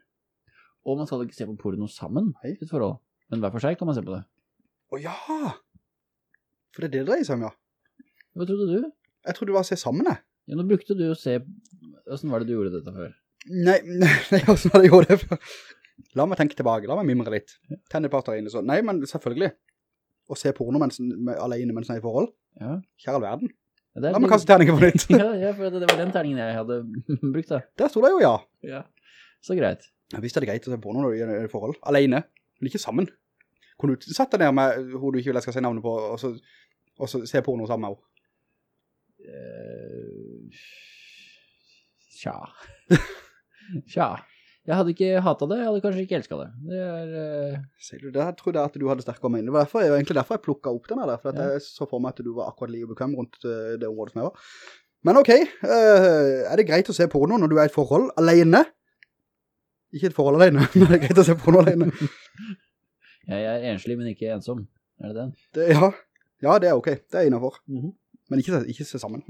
[SPEAKER 2] Og man skal ikke se på porno sammen i et forhold. Men hver for seg kan man se på det.
[SPEAKER 1] Å ja! For det er det det dreier seg om, ja.
[SPEAKER 2] Hva trodde du?
[SPEAKER 1] Jeg trodde det var å se sammen, jeg.
[SPEAKER 2] Ja, nå brukte du å se... Hvordan var det du gjorde dette før?
[SPEAKER 1] Nei, nei, nei, hvordan var det jeg gjorde det før? La meg tenke tilbake, la meg mimre litt. Tenne et inn steiner sånn. Nei, men selvfølgelig. Å se porno mens, alene mens jeg er i forhold.
[SPEAKER 2] Ja.
[SPEAKER 1] Kjære verden.
[SPEAKER 2] Ja,
[SPEAKER 1] La meg
[SPEAKER 2] litt-
[SPEAKER 1] kaste terningen på nytt.
[SPEAKER 2] ja, ja, for det, det var den terningen jeg hadde brukt da.
[SPEAKER 1] Der stod det jo ja.
[SPEAKER 2] Ja. Så greit.
[SPEAKER 1] Jeg visste det er greit å se porno når du er i forhold. Alene, men ikke sammen. Kunne du satt deg ned med hvor du ikke vil jeg skal si navnet på, og så, og så se porno sammen henne?
[SPEAKER 2] Eh, Tja. Tja. Jeg hadde ikke hatet det, jeg hadde kanskje ikke elsket det. Det er... uh...
[SPEAKER 1] Sier du det? Jeg at du hadde sterkere mening. Det var derfor, egentlig derfor jeg plukket opp den her for at
[SPEAKER 2] Ja.
[SPEAKER 1] jeg så for meg at du var akkurat like bekvem rundt eh, det området som jeg var. Men ok, uh, er det greit å se porno når du er i et forhold alene? Ikke et forhold alene, men det er greit å se porno alene.
[SPEAKER 2] Jeg er enslig, men ikke ensom. Er det den?
[SPEAKER 1] Det, ja. ja, det er ok. Det er innenfor.
[SPEAKER 2] Mhm.
[SPEAKER 1] Men ikke, ikke se sammen.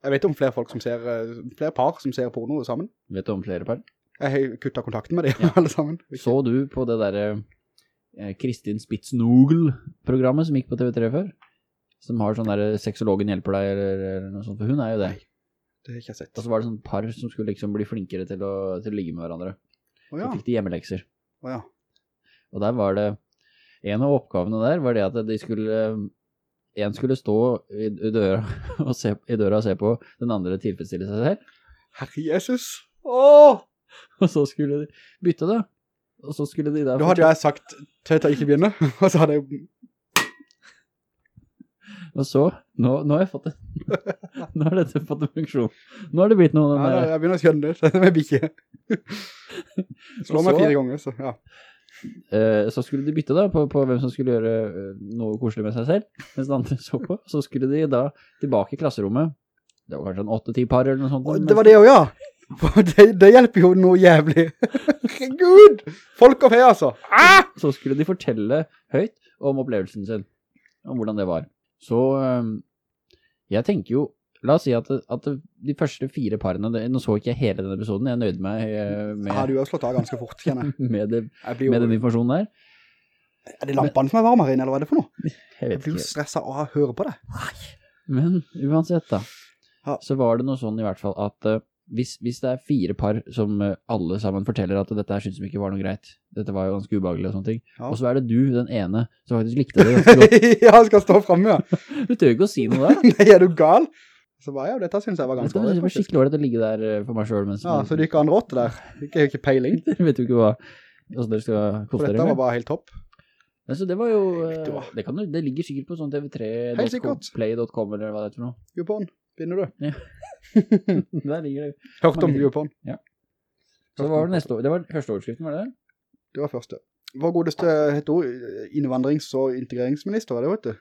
[SPEAKER 1] Jeg vet om flere folk som ser, eh, flere par som ser porno sammen.
[SPEAKER 2] Vet du om flere par?
[SPEAKER 1] Jeg har kuttet kontakten med dem
[SPEAKER 2] Ja.
[SPEAKER 1] alle sammen.
[SPEAKER 2] Så du på det der eh, Kristin Spitznogel-programmet som gikk på TV3 før? Som har sånn der seksologen hjelper deg, eller, eller noe sånt, for hun er jo det.
[SPEAKER 1] Det har ikke jeg sett.
[SPEAKER 2] Og så var det sånn par som skulle liksom bli flinkere til å, til å ligge med hverandre.
[SPEAKER 1] Åja,
[SPEAKER 2] Så fikk de hjemmelekser.
[SPEAKER 1] åja.
[SPEAKER 2] Og der var det, en av oppgavene der var det at de skulle, en skulle stå i, døra, og se, i døra og se på den andre tilfredsstille seg selv,
[SPEAKER 1] Herre Jesus. Åh!
[SPEAKER 2] og så skulle de bytte det. Og så skulle de der...
[SPEAKER 1] Da hadde jeg sagt å ikke begynne, og så hadde jeg...
[SPEAKER 2] Og så, nå, nå har jeg fått det. nå har dette fått en funksjon. Nå har det blitt noe
[SPEAKER 1] Ja, jeg begynner å skjønne det, med bikkje. Slå meg fire ganger, så ja.
[SPEAKER 2] eh, så skulle de bytte da på, på hvem som skulle gjøre eh, noe koselig med seg selv, mens den andre så på. Så skulle de da tilbake i klasserommet. Det var kanskje en 8-10 par eller noe sånt.
[SPEAKER 1] Det var det jo, ja. Det, det hjelper jo noe jævlig. Gud! Folk og fe, altså. Ah!
[SPEAKER 2] Så skulle de fortelle høyt om opplevelsen sin, om hvordan det var. Så eh, jeg tenker jo, la oss si at, at de første fire parene, det, nå så ikke jeg hele denne episoden, jeg nøyde meg med
[SPEAKER 1] Ja, du
[SPEAKER 2] har
[SPEAKER 1] jo slått av ganske fort, kjenner jeg.
[SPEAKER 2] med, det,
[SPEAKER 1] Jeg blir
[SPEAKER 2] med den informasjonen der.
[SPEAKER 1] er det lampene som er varme her inne, eller hva er det for noe?
[SPEAKER 2] Jeg
[SPEAKER 1] Jeg blir jo stresset av å høre på det. Nei.
[SPEAKER 2] Men uansett da,
[SPEAKER 1] Ja.
[SPEAKER 2] så var det noe sånn i hvert fall at uh, hvis, hvis det er fire par som uh, alle sammen forteller at dette her synes de ikke var noe greit, dette var jo ganske ubehagelig og sånne ting,
[SPEAKER 1] Ja.
[SPEAKER 2] og så er det du, den ene, som faktisk likte det ganske godt.
[SPEAKER 1] ja, han skal stå fremme, ja.
[SPEAKER 2] Du tør ikke å si noe da.
[SPEAKER 1] Nei, er du gal? Så bare, ja, dette synes jeg var ganske
[SPEAKER 2] var
[SPEAKER 1] Det var
[SPEAKER 2] skikkelig ålreit å ligge der eh, for meg selv, mens
[SPEAKER 1] Ja, så du ikke en råte der. Ikke, ikke peiling.
[SPEAKER 2] dere vet jo ikke hva, hvordan dere skal koste
[SPEAKER 1] For
[SPEAKER 2] kose
[SPEAKER 1] dette var bare helt topp.
[SPEAKER 2] Men så det var jo, eh, det, kan, det ligger sikkert på sånn
[SPEAKER 1] Helt sikkert.
[SPEAKER 2] tv3.play.com eller hva det er for noe.
[SPEAKER 1] YouPorn, finner du. Ja.
[SPEAKER 2] Der ligger det.
[SPEAKER 1] Hørt om
[SPEAKER 2] Mange-
[SPEAKER 1] Ja.
[SPEAKER 2] Så det var det neste år, det var første overskriften, var det det?
[SPEAKER 1] Det var første. Vår godeste heter hun innvandrings- og integreringsminister, er det vet du?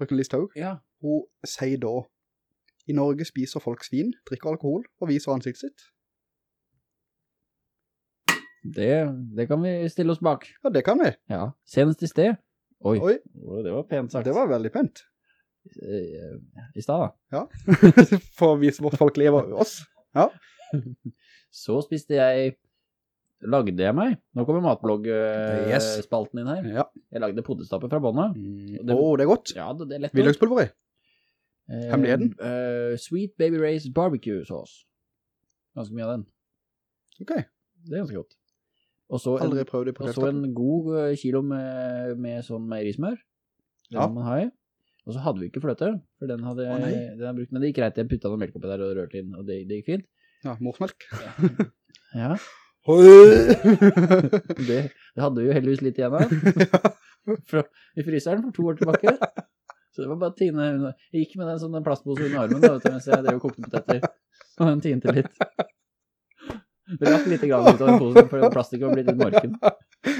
[SPEAKER 1] Frøken Listhaug.
[SPEAKER 2] Ja.
[SPEAKER 1] Hun sier da, i Norge spiser folk svin, drikker alkohol og viser ansiktet sitt.
[SPEAKER 2] Det, det kan vi stille oss bak.
[SPEAKER 1] Ja, det kan vi.
[SPEAKER 2] Ja, senest i sted. Oi,
[SPEAKER 1] Oi,
[SPEAKER 2] det var pent sagt.
[SPEAKER 1] det var veldig pent.
[SPEAKER 2] Eh, I stad da.
[SPEAKER 1] Ja, For å vise vårt folk lever oss. Ja.
[SPEAKER 2] Så spiste jeg, lagde jeg meg, nå kommer
[SPEAKER 1] Yes.
[SPEAKER 2] matblogg-spalten inn her.
[SPEAKER 1] Ja.
[SPEAKER 2] Jeg lagde poddestapet fra bånda.
[SPEAKER 1] Åh, det er godt.
[SPEAKER 2] Ja, det, det er lett.
[SPEAKER 1] Villøkspulver i.
[SPEAKER 2] Eh,
[SPEAKER 1] hemmeligheten?
[SPEAKER 2] Uh, sweet Baby Ray's barbecue sauce. Ganske mye av den.
[SPEAKER 1] Ok,
[SPEAKER 2] Det er ganske godt. Og så en,
[SPEAKER 1] aldri prøvd det på
[SPEAKER 2] og så en god eh, kilo med, med sånn meierismør.
[SPEAKER 1] Ja.
[SPEAKER 2] Og så hadde vi ikke fløte, for den hadde,
[SPEAKER 1] Å,
[SPEAKER 2] den hadde brukt, men det gikk greit. Jeg puttet noe melk oppi der og rørte inn, og det, det gikk fint.
[SPEAKER 1] Ja, morsmelk.
[SPEAKER 2] Ja, det, det hadde vi jo heldigvis litt igjen av. Fra, I fryseren for to år tilbake. Så det var bare tine under. Jeg gikk med den sånne plastpose under armen da, vet du, mens jeg drev og kokte poteter. Og den tinte litt. Det rakk litt grann ut av den posen, for plastikk var blitt litt morken.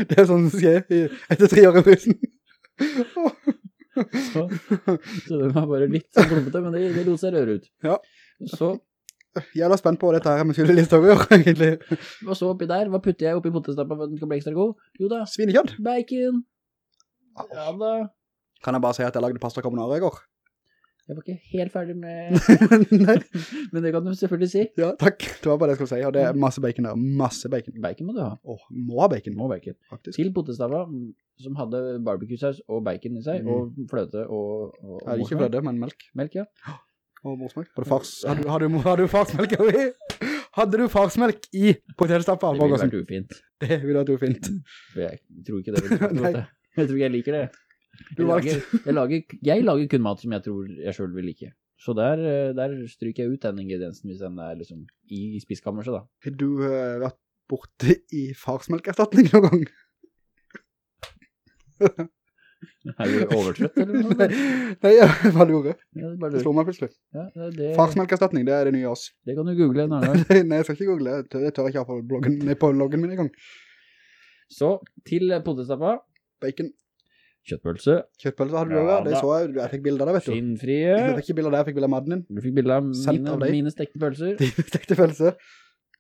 [SPEAKER 1] Det er sånn som skjer etter tre år i brusen.
[SPEAKER 2] Så, så den var bare litt sånn klumpete, men det, det lot seg røre ut.
[SPEAKER 1] Ja.
[SPEAKER 2] Så,
[SPEAKER 1] Jævla spent på dette her med Sylvi Listhaug å gjøre, egentlig.
[SPEAKER 2] og så oppi der, hva putter jeg oppi potestappa for at den skal bli ekstra god? Jo da,
[SPEAKER 1] Svinekjøtt.
[SPEAKER 2] bacon. Ja da.
[SPEAKER 1] Kan jeg bare si at jeg lagde pasta carbonara i går?
[SPEAKER 2] Jeg var ikke helt ferdig med, men det kan du selvfølgelig si.
[SPEAKER 1] Ja, takk. Det var bare det jeg skulle si, og det er masse bacon der. Masse bacon.
[SPEAKER 2] Bacon må du ha.
[SPEAKER 1] Åh, må ha bacon,
[SPEAKER 2] Må bacon.
[SPEAKER 1] faktisk.
[SPEAKER 2] Til potestappa, som hadde barbecue-saus og bacon i seg,
[SPEAKER 1] Mm.
[SPEAKER 2] og fløte og, og, og
[SPEAKER 1] Ja, ikke fløte, men melk.
[SPEAKER 2] Melk, ja.
[SPEAKER 1] Og morsmelk. Hadde, fars, hadde, du- hadde, hadde du farsmelk i? Hadde du farsmelk i potetstappa?
[SPEAKER 2] Det ville vært ufint.
[SPEAKER 1] Det ville vært ufint.
[SPEAKER 2] Jeg tror ikke det ville
[SPEAKER 1] vært
[SPEAKER 2] godt. jeg. Jeg tror ikke jeg liker det. Jeg lager, jeg, lager, jeg lager kun mat som jeg tror jeg selv vil like. Så der, eh, der stryker jeg ut den ingrediensen hvis den er liksom i spiskammerset da.
[SPEAKER 1] Har du uh, vært borte i farsmelkerstatning noen gang?
[SPEAKER 2] Er du overtrøtt eller noe?
[SPEAKER 1] Nei, jeg ja, hva?
[SPEAKER 2] Ja, det, bare
[SPEAKER 1] Det
[SPEAKER 2] du.
[SPEAKER 1] meg plutselig.
[SPEAKER 2] Ja, det,
[SPEAKER 1] Farsmelkerstatning, det er det nye oss.
[SPEAKER 2] det kan du google en annen gang.
[SPEAKER 1] Nei, jeg skal ikke google det. Tør jeg ikke ha på bloggen, på min i gang.
[SPEAKER 2] Så til potestappa,
[SPEAKER 1] Bacon.
[SPEAKER 2] Kjøttpølse,
[SPEAKER 1] Kjøttpølse hadde du
[SPEAKER 2] Ja,
[SPEAKER 1] også, det så jeg, jeg fikk bilder der, vet du.
[SPEAKER 2] skinnfrie.
[SPEAKER 1] Jeg fikk ikke bilder der, jeg fikk bilder av maden din.
[SPEAKER 2] Du fikk bilder av mine,
[SPEAKER 1] av
[SPEAKER 2] mine stekte pølser.
[SPEAKER 1] Stekte pølser.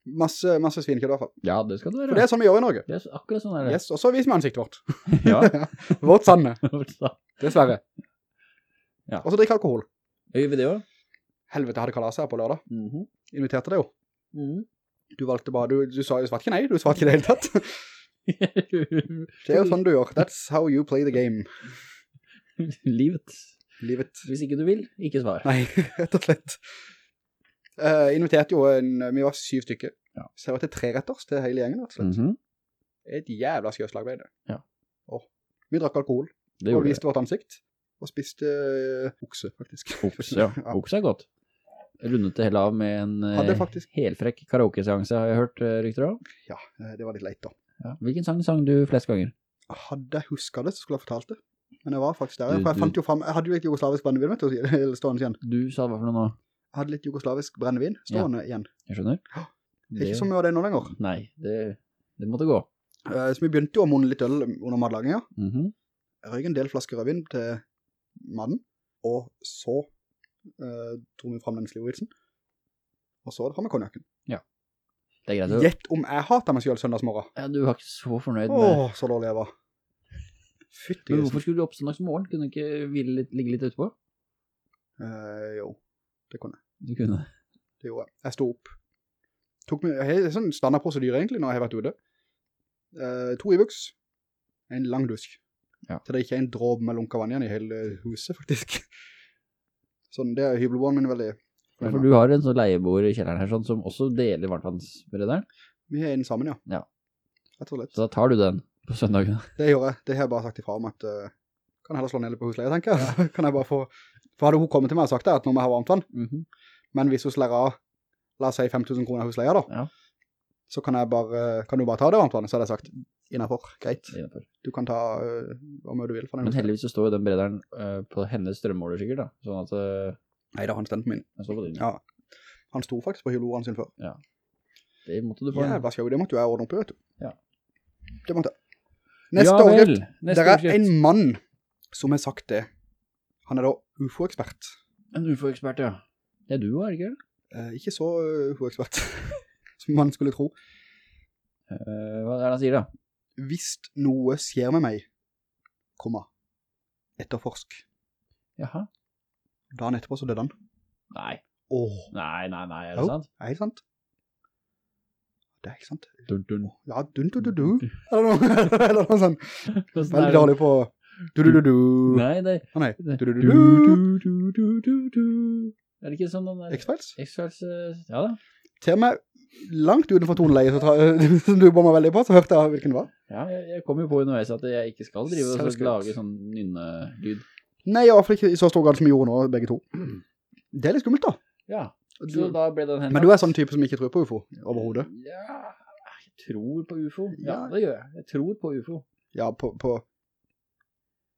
[SPEAKER 1] Masse, masse svinekjøtt i hvert fall.
[SPEAKER 2] Ja, det skal det
[SPEAKER 1] For det er sånn vi gjør i Norge.
[SPEAKER 2] Det er akkurat sånn er det.
[SPEAKER 1] Yes, og så viser vi ansiktet vårt.
[SPEAKER 2] Ja.
[SPEAKER 1] Vårt sanne, dessverre.
[SPEAKER 2] Ja.
[SPEAKER 1] Og så drikker alkohol.
[SPEAKER 2] Gjør vi det også?
[SPEAKER 1] Helvete, jeg hadde kalas her på lørdag.
[SPEAKER 2] Mhm.
[SPEAKER 1] Inviterte deg jo.
[SPEAKER 2] Mhm.
[SPEAKER 1] Du valgte bare, du, du sa jo svart ikke nei, du svarte ikke det hele tatt. Det er jo sånn du gjør. That's how you play the game.
[SPEAKER 2] Livet.
[SPEAKER 1] Livet.
[SPEAKER 2] Hvis ikke du vil, ikke svar.
[SPEAKER 1] Nei, rett og slett. Uh, inviterte jo en, vi var syv stykker.
[SPEAKER 2] Ja.
[SPEAKER 1] Så jeg var til tre retters til hele gjengen, rett og slett.
[SPEAKER 2] Mhm.
[SPEAKER 1] Et jævla skjøslag ble det.
[SPEAKER 2] Ja.
[SPEAKER 1] Og Vi drakk alkohol,
[SPEAKER 2] Det
[SPEAKER 1] og
[SPEAKER 2] det.
[SPEAKER 1] viste vårt ansikt, og spiste uh, okse, faktisk.
[SPEAKER 2] Okse, ja.
[SPEAKER 1] Ja.
[SPEAKER 2] Okse er godt. Rundet det hele av med en
[SPEAKER 1] uh,
[SPEAKER 2] helfrekk karaoke-seanse, har jeg hørt eh, rykter om.
[SPEAKER 1] Ja, eh, det var litt leit da.
[SPEAKER 2] Ja. Hvilken sang sang du flest ganger?
[SPEAKER 1] Hadde jeg husket det, så skulle jeg fortalt det. Men jeg var faktisk der.
[SPEAKER 2] Du-
[SPEAKER 1] jeg fant jo frem, jeg hadde jo litt jugoslavisk brennevin, vet du, eller stående igjen.
[SPEAKER 2] Du sa hva for noe nå?
[SPEAKER 1] Jeg hadde litt jugoslavisk brennevin stående igjen.
[SPEAKER 2] Jeg skjønner.
[SPEAKER 1] Det ikke så mye av det nå lenger.
[SPEAKER 2] Nei, det, det måtte gå.
[SPEAKER 1] Eh, Så vi begynte jo å måne litt øl under matlaginga.
[SPEAKER 2] -hmm.
[SPEAKER 1] Jeg røyk en del flasker rødvin til mannen, og så uh, tog vi frem den slivovitsen, Og så var det frem med konjakken.
[SPEAKER 2] Det er greit.
[SPEAKER 1] Gjett om jeg hater meg selv søndagsmorgen.
[SPEAKER 2] Ja, du var ikke så fornøyd med...
[SPEAKER 1] Åh, så dårlig jeg var. Fytti
[SPEAKER 2] Men hvorfor skulle du opp søndagsmorgen? Kunne du ikke litt, ligge litt utpå?
[SPEAKER 1] Eh, jo, det kunne jeg.
[SPEAKER 2] Du kunne.
[SPEAKER 1] Det gjorde jeg. Jeg stod opp. Tok meg, jeg har sånn standardprosedyr egentlig når jeg har vært ute. Eh, to buks. en lang dusk.
[SPEAKER 2] Ja.
[SPEAKER 1] Til det ikke er en dråp med lunka vann igjen i hele huset, faktisk. Sånn, det er hybelboeren min veldig.
[SPEAKER 2] Ja, For du har en sånn leieboer i kjelleren her, sånn, som også deler varmtvannsberederen.
[SPEAKER 1] Vi er inne sammen, ja.
[SPEAKER 2] Ja.
[SPEAKER 1] Rett og slett.
[SPEAKER 2] Så da tar du den på søndagen.
[SPEAKER 1] Det gjør jeg. Det har jeg bare sagt ifra om at uh, kan jeg heller slå ned litt på husleie, tenker jeg. kan jeg bare få... For hadde hun kommet til meg og sagt det, at nå må jeg ha varmt vann,
[SPEAKER 2] Mhm.
[SPEAKER 1] men hvis hun slår av, la oss si 5000 kroner husleie da,
[SPEAKER 2] Ja.
[SPEAKER 1] så kan jeg bare, kan du bare ta det varmtvannet, så hadde jeg sagt, innenfor, greit.
[SPEAKER 2] Innenfor.
[SPEAKER 1] Du kan ta uh, hva mye du vil for den
[SPEAKER 2] Men heldigvis så står jo den brederen uh, på hennes strømmåler sikkert da. Sånn at uh,
[SPEAKER 1] Nei, det er han stenten min.
[SPEAKER 2] Jeg står på din.
[SPEAKER 1] Ja. Han sto faktisk på hyloren sin før.
[SPEAKER 2] Det måtte du få.
[SPEAKER 1] Jævla sjau, det måtte jo jeg ordne opp i, vet du.
[SPEAKER 2] Ja.
[SPEAKER 1] Det måtte jeg. Neste
[SPEAKER 2] ja, vel. Neste
[SPEAKER 1] Det er en mann som har sagt det. Han er da UFO-ekspert.
[SPEAKER 2] En UFO-ekspert, ja. Det er du, er det ikke?
[SPEAKER 1] Eh, ikke så uh, UFO-ekspert som man skulle tro.
[SPEAKER 2] Eh, hva er det han sier da?
[SPEAKER 1] Hvis noe skjer med meg, komma, etterforsk.
[SPEAKER 2] Jaha.
[SPEAKER 1] Dagen etterpå så døde han.
[SPEAKER 2] Nei.
[SPEAKER 1] Åh,
[SPEAKER 2] Nei, nei, nei, er det
[SPEAKER 1] Jo.
[SPEAKER 2] sant?
[SPEAKER 1] er det sant? Det er ikke sant.
[SPEAKER 2] Dun, dun.
[SPEAKER 1] Ja, dun, dun, dun, dun. Eller noe, eller noe
[SPEAKER 2] sånt.
[SPEAKER 1] Veldig dårlig på du du du.
[SPEAKER 2] Nei, nei.
[SPEAKER 1] Å nei, du.
[SPEAKER 2] Er det ikke sånn den der?
[SPEAKER 1] X-Files.
[SPEAKER 2] X-Files, eh, ja da.
[SPEAKER 1] Til meg langt utenfor toneleie så tra- som du bommer veldig på, så hørte jeg hvilken det var.
[SPEAKER 2] Ja, jeg, jeg kom jo på underveis at jeg ikke skal drive og lage sånn nynne-lyd.
[SPEAKER 1] Nei, i hvert fall ikke i så stor grad som vi gjorde nå, begge to. Det er litt skummelt da.
[SPEAKER 2] Ja, så da ble den henlagt.
[SPEAKER 1] men du er sånn type som ikke tror på UFO, overhodet.
[SPEAKER 2] Ja, jeg tror på UFO. Ja, det gjør jeg. Jeg tror på UFO.
[SPEAKER 1] Ja, på... på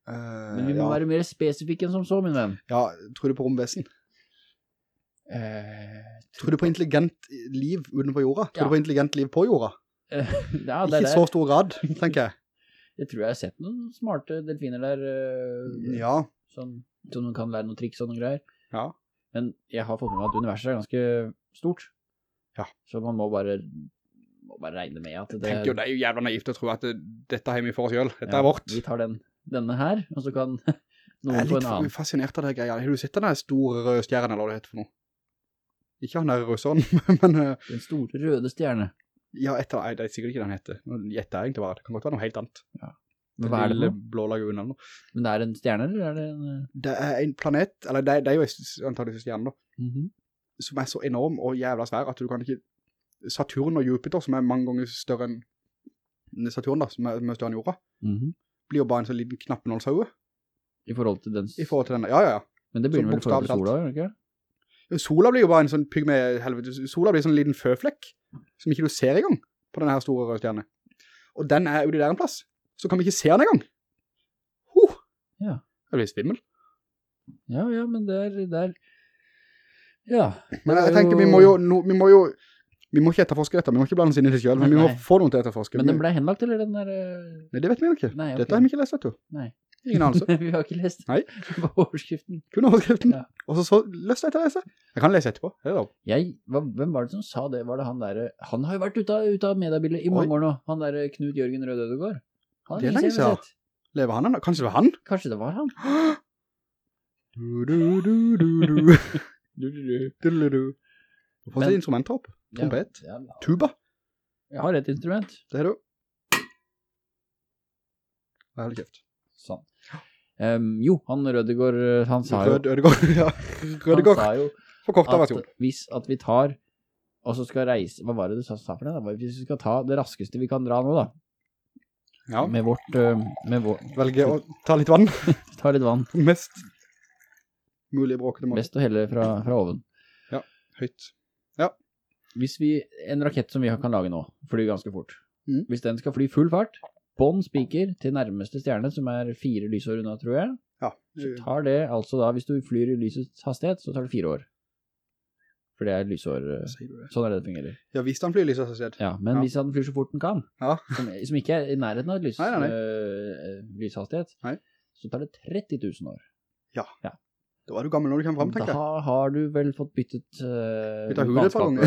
[SPEAKER 1] uh,
[SPEAKER 2] Men vi må
[SPEAKER 1] ja.
[SPEAKER 2] være mer spesifikke enn som så, min venn.
[SPEAKER 1] ja, tror du på romvesen?
[SPEAKER 2] Uh,
[SPEAKER 1] Tror du på intelligent liv utenfor jorda? Tror
[SPEAKER 2] Ja.
[SPEAKER 1] du på intelligent liv på jorda?
[SPEAKER 2] ja, det
[SPEAKER 1] ikke i så stor grad, tenker jeg.
[SPEAKER 2] Jeg tror jeg har sett noen smarte delfiner der, eh,
[SPEAKER 1] Ja,
[SPEAKER 2] sånn, som kan lære noen triks og noen greier.
[SPEAKER 1] ja.
[SPEAKER 2] Men jeg har fått med meg at universet er ganske stort.
[SPEAKER 1] Ja.
[SPEAKER 2] Så man må bare, må bare regne med at det,
[SPEAKER 1] Tenk jo, det er jo jævla naivt å tro at det, dette har vi for oss selv. Dette
[SPEAKER 2] Ja,
[SPEAKER 1] er vårt.
[SPEAKER 2] Vi tar den, denne her, og så kan
[SPEAKER 1] Jeg
[SPEAKER 2] noen
[SPEAKER 1] er
[SPEAKER 2] få
[SPEAKER 1] litt
[SPEAKER 2] en annen.
[SPEAKER 1] fascinert av det greia. Har du sett den der store røde stjernen, eller hva det heter for noe? Ikke han der russeren, men eh,
[SPEAKER 2] Den store røde stjerne.
[SPEAKER 1] Ja, etter, nei, det er sikkert ikke den heter. Nå gjetter egentlig bare. Det kan godt være noe helt annet.
[SPEAKER 2] Men hva er det
[SPEAKER 1] blå lagunen.
[SPEAKER 2] Men det er en stjerne, eller er det en... eh,
[SPEAKER 1] Det er en planet, eller det, det er jo antageligvis stjerne, da,
[SPEAKER 2] mhm.
[SPEAKER 1] som er så enorm og jævla svær at du kan ikke... Saturn og Jupiter, som er mange ganger større enn Saturn da, som er, er større enn jorda,
[SPEAKER 2] Mhm.
[SPEAKER 1] blir jo bare en sånn liten knappenålshaue.
[SPEAKER 2] I forhold til den?
[SPEAKER 1] i forhold til den. Ja, ja, ja.
[SPEAKER 2] Men det
[SPEAKER 1] begynner
[SPEAKER 2] vel i forhold til sola, gjør det ikke?
[SPEAKER 1] Sola blir jo bare en sånn pygme, helvete, sola blir en sånn liten føflekk, som ikke du ser i gang på denne her store røde stjerne. Og den er ute der en plass, så kan vi ikke se den i gang. Huh!
[SPEAKER 2] Ja.
[SPEAKER 1] Det blir svimmel.
[SPEAKER 2] Ja, ja, men det er... Det er... Ja.
[SPEAKER 1] Men jeg tenker, vi må jo, no, vi må jo, vi må ikke etterforske dette, vi må ikke blande oss inn i det selv, men vi må få noen til å etterforske.
[SPEAKER 2] Men den ble henlagt, eller den der... eh,
[SPEAKER 1] Nei, det vet vi jo ikke.
[SPEAKER 2] Nei, ok.
[SPEAKER 1] Dette har vi ikke lest, vet du.
[SPEAKER 2] Nei.
[SPEAKER 1] Ingen anelse.
[SPEAKER 2] vi har ikke lest.
[SPEAKER 1] Nei.
[SPEAKER 2] Bare overskriften.
[SPEAKER 1] Kun overskriften.
[SPEAKER 2] Ja.
[SPEAKER 1] Og så så løste jeg til å lese. Jeg kan lese etterpå. Det er.
[SPEAKER 2] Jeg, hvem var det som sa det? Var det han der... Han har jo vært ute av, ute av mediebildet i mange
[SPEAKER 1] Oi.
[SPEAKER 2] år nå. Han der Knut Jørgen Rød Ødegård. Han
[SPEAKER 1] Det er
[SPEAKER 2] lenge siden.
[SPEAKER 1] Lever han ennå? Kanskje det var han?
[SPEAKER 2] Kanskje det var han?
[SPEAKER 1] Du, du, du, du, du.
[SPEAKER 2] Du, du, du.
[SPEAKER 1] Du, du, du. Få se instrumenter opp. Trompet.
[SPEAKER 2] Ja, ja,
[SPEAKER 1] Tuba.
[SPEAKER 2] jeg har et instrument.
[SPEAKER 1] Det er du. Det er det kjeft?
[SPEAKER 2] Sånn. Em, jo, han Rødegård, eh, han sa jo...
[SPEAKER 1] Rødegård, ja. Rødegård.
[SPEAKER 2] Han sa jo at hvis at vi tar, og så skal reise, hva var det du sa for det da? Hvis vi skal ta det raskeste vi kan dra nå da,
[SPEAKER 1] Ja,
[SPEAKER 2] med vårt, eh, med vår,
[SPEAKER 1] velge å ta litt vann.
[SPEAKER 2] ta litt vann,
[SPEAKER 1] Mest mulig bråkete måte.
[SPEAKER 2] best å helle fra, fra oven.
[SPEAKER 1] Høyt.
[SPEAKER 2] Hvis vi, en rakett som vi kan lage nå, flyr ganske fort.
[SPEAKER 1] Mm.
[SPEAKER 2] Hvis den skal fly full fart, bånd spiker til nærmeste stjerne, som er fire lysår unna, tror jeg,
[SPEAKER 1] Ja.
[SPEAKER 2] så tar det, altså da, hvis du flyr i lysets hastighet, så tar det fire år. For det er lysår, eh, sånn er det det fungerer.
[SPEAKER 1] Ja, hvis han flyr i lysets hastighet.
[SPEAKER 2] Ja, men
[SPEAKER 1] Ja.
[SPEAKER 2] hvis han flyr så fort han kan,
[SPEAKER 1] Ja.
[SPEAKER 2] som, som ikke er i nærheten av lys,
[SPEAKER 1] Nei, nei, nei.
[SPEAKER 2] øh, lyshastighet,
[SPEAKER 1] Nei.
[SPEAKER 2] så tar det 30 000 år. Ja.
[SPEAKER 1] Da var du gammel når du kom frem, tenker jeg.
[SPEAKER 2] Da har du vel fått byttet uh,
[SPEAKER 1] Byttet hodet et par ganger.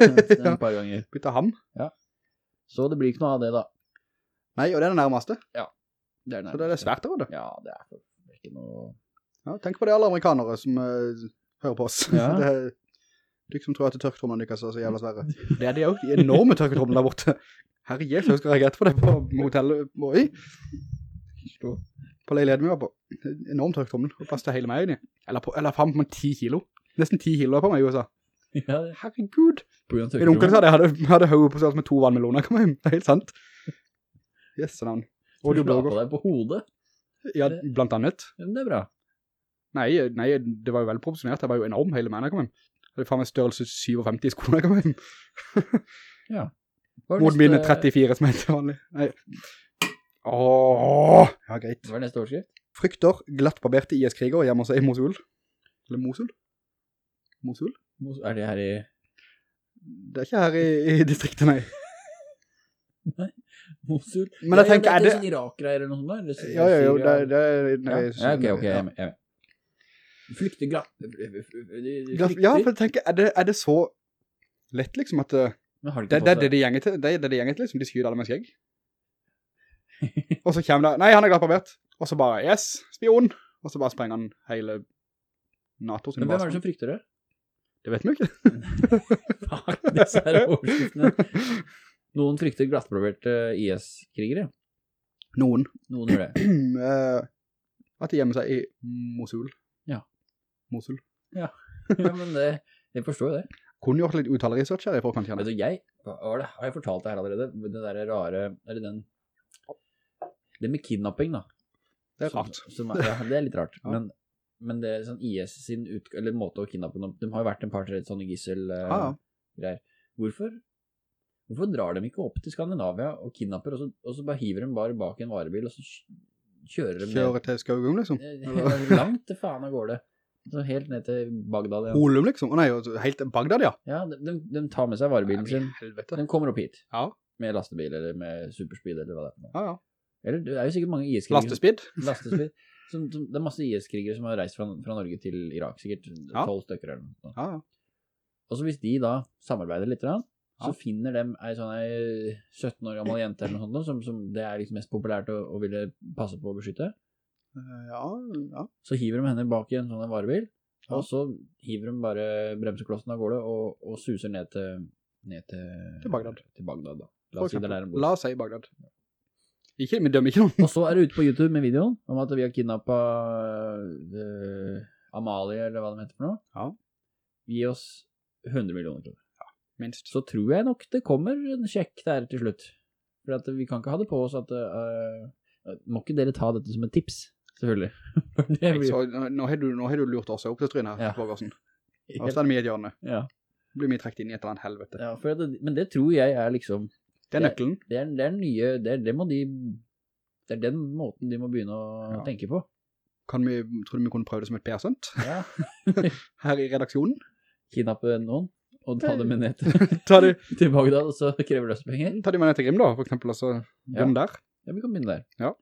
[SPEAKER 2] et
[SPEAKER 1] Ja.
[SPEAKER 2] par ganger.
[SPEAKER 1] Bytte ham.
[SPEAKER 2] Så det blir ikke noe av det da.
[SPEAKER 1] Nei, og det er det nærmeste.
[SPEAKER 2] Det er
[SPEAKER 1] Så det er svært av det.
[SPEAKER 2] Ja, det er det ikke noe...
[SPEAKER 1] Ja, tenk på det alle amerikanere som uh, hører på oss.
[SPEAKER 2] Ja.
[SPEAKER 1] det er du som tror at tørketrommene deres er så jævla svære. Det er de jo, de enorme tørketrommene der borte. Herre Jesus, skal jeg gjette på det på hotellet? Oi. på leiligheten vi var på. Enorm høyt tommel, og passet hele meg inn i. Eller, på, eller faen på meg 10 kilo. Nesten 10 kilo på meg i USA. Herregud.
[SPEAKER 2] på
[SPEAKER 1] Min onkel sa det, jeg hadde, hadde høyet på seg med to vannmeloner, kom hjem. Det er helt sant. Yes, navn.
[SPEAKER 2] Du blogger.
[SPEAKER 1] Du
[SPEAKER 2] deg på hodet.
[SPEAKER 1] Ja, blant annet.
[SPEAKER 2] Men det er bra.
[SPEAKER 1] Nei, nei, det var jo veldig proporsjonert. Jeg var jo enorm hele når jeg kom hjem. Det er faen meg størrelse 57 i skoene når jeg kom hjem.
[SPEAKER 2] ja.
[SPEAKER 1] Mot mine 34 som heter vanlig. Nei. Åh, ja greit.
[SPEAKER 2] Hva er neste overskrift?
[SPEAKER 1] Frykter glattbarberte IS-kriger hjemme hos i Mosul. Eller Mosul? Mosul?
[SPEAKER 2] Mos- Er det her i
[SPEAKER 1] Det er ikke her i, i distriktet, nei.
[SPEAKER 2] Mosul?
[SPEAKER 1] Men jeg
[SPEAKER 2] Ja, ja,
[SPEAKER 1] tenker,
[SPEAKER 2] det,
[SPEAKER 1] er
[SPEAKER 2] det er sånn Irak-greier eller noe sånt da? Eller
[SPEAKER 1] Ja, ja, jo, det, det, det
[SPEAKER 2] ja.
[SPEAKER 1] nei,
[SPEAKER 2] ja, ok, ok, jeg
[SPEAKER 1] ja.
[SPEAKER 2] er med. Jeg er med. Flykte glatt...
[SPEAKER 1] Glatt- Ja, for jeg tenker, er det, er det så lett liksom at det,
[SPEAKER 2] er det de
[SPEAKER 1] det, det, det, det gjenger til, det, det, det gjenger til liksom, de skyder alle med skjegg. Og så kommer det, nei, han er glattbarbert. Og så bare, yes, spion. Og så bare sprenger han hele NATO
[SPEAKER 2] Men hvem er det som frykter det?
[SPEAKER 1] Det vet vi jo ikke.
[SPEAKER 2] Fuck, disse her overskriftene. Noen frykter glattbarberte IS-krigere.
[SPEAKER 1] Noen.
[SPEAKER 2] Noen gjør det.
[SPEAKER 1] Eh, at de gjemmer seg i Mosul.
[SPEAKER 2] Ja.
[SPEAKER 1] Mosul.
[SPEAKER 2] Ja, men det, jeg forstår jo det.
[SPEAKER 1] Kunne gjort litt uttaleresearch her i forkant,
[SPEAKER 2] Vet du, jeg, det, har jeg fortalt det her allerede? Det der rare, eller den, det med kidnapping da.
[SPEAKER 1] Det er rart.
[SPEAKER 2] Som, som, ja, det er litt rart.
[SPEAKER 1] Ja.
[SPEAKER 2] Men, men det er sånn IS sin ut, eller måte å kidnappe noen, de har jo vært en par-tre sånne gissel eh,
[SPEAKER 1] Ja, ja.
[SPEAKER 2] Hvorfor, hvorfor drar de ikke opp til Skandinavia og kidnapper, og så, og så bare hiver de bare bak en varebil, og så kjører de
[SPEAKER 1] Kjører til Skaugum, liksom.
[SPEAKER 2] langt til faen av gårde. Så helt ned til Bagdad, ja.
[SPEAKER 1] Holum, liksom. Nei, altså, helt til Bagdad, ja.
[SPEAKER 2] Ja, de, de, de tar med seg varebilen sin,
[SPEAKER 1] Helvete.
[SPEAKER 2] de kommer opp hit.
[SPEAKER 1] Ja.
[SPEAKER 2] Med lastebil, eller med superspeed, eller hva det er.
[SPEAKER 1] Ja, ja.
[SPEAKER 2] Eller det er jo sikkert mange IS-krigere.
[SPEAKER 1] Lastespeed?
[SPEAKER 2] Lastespeed. Som, som, det er masse IS-krigere som har reist fra, fra Norge til Irak, sikkert
[SPEAKER 1] Ja.
[SPEAKER 2] stykker eller noe.
[SPEAKER 1] Ja, ja.
[SPEAKER 2] Og så hvis de da samarbeider litt, så finner de ei sånn ei 17 år gammel jente eller noe sånt, som, som det er liksom mest populært å, å ville passe på å beskytte.
[SPEAKER 1] Eh, Ja, ja.
[SPEAKER 2] Så hiver de henne bak i en sånn varebil,
[SPEAKER 1] Ja.
[SPEAKER 2] og så hiver de bare bremseklossen av gårde og, og suser ned til, ned til,
[SPEAKER 1] Til Bagdad.
[SPEAKER 2] Til Bagdad da. La oss si det er der de bor.
[SPEAKER 1] La oss si Bagdad. Ikke, vi dømmer ikke noen.
[SPEAKER 2] Og så er det ute på YouTube med videoen om at vi har kidnappet uh, Amalie, eller hva de heter for noe.
[SPEAKER 1] Ja.
[SPEAKER 2] Gi oss 100 millioner kroner.
[SPEAKER 1] Minst.
[SPEAKER 2] Så tror jeg nok det kommer en sjekk der til slutt. For at vi kan ikke ha det på oss at uh, Må ikke dere ta dette som et tips, selvfølgelig. Blir
[SPEAKER 1] Så, nå, har du, nå har du lurt oss opp til trynet her,
[SPEAKER 2] Ja.
[SPEAKER 1] Borgersen. Og
[SPEAKER 2] helt,
[SPEAKER 1] så er det mye et hjørne.
[SPEAKER 2] ja,
[SPEAKER 1] Blir vi trekt inn i et eller annet helvete.
[SPEAKER 2] ja, det, Men det tror jeg er liksom
[SPEAKER 1] Det er nøkkelen.
[SPEAKER 2] Det er, det er nye det, er- det må de Det er den måten de må begynne å
[SPEAKER 1] Ja.
[SPEAKER 2] tenke på.
[SPEAKER 1] Kan vi, tror du vi kunne prøve det som et PR-sønt?
[SPEAKER 2] Ja.
[SPEAKER 1] Her i redaksjonen?
[SPEAKER 2] Kidnappe noen og ta dem med ned til til Bagdad, og så krever løspenger.
[SPEAKER 1] ta de med ned til Grim da, for eksempel, og så
[SPEAKER 2] Ja.
[SPEAKER 1] begynne der.
[SPEAKER 2] Ja, vi kan begynne der.
[SPEAKER 1] Ja.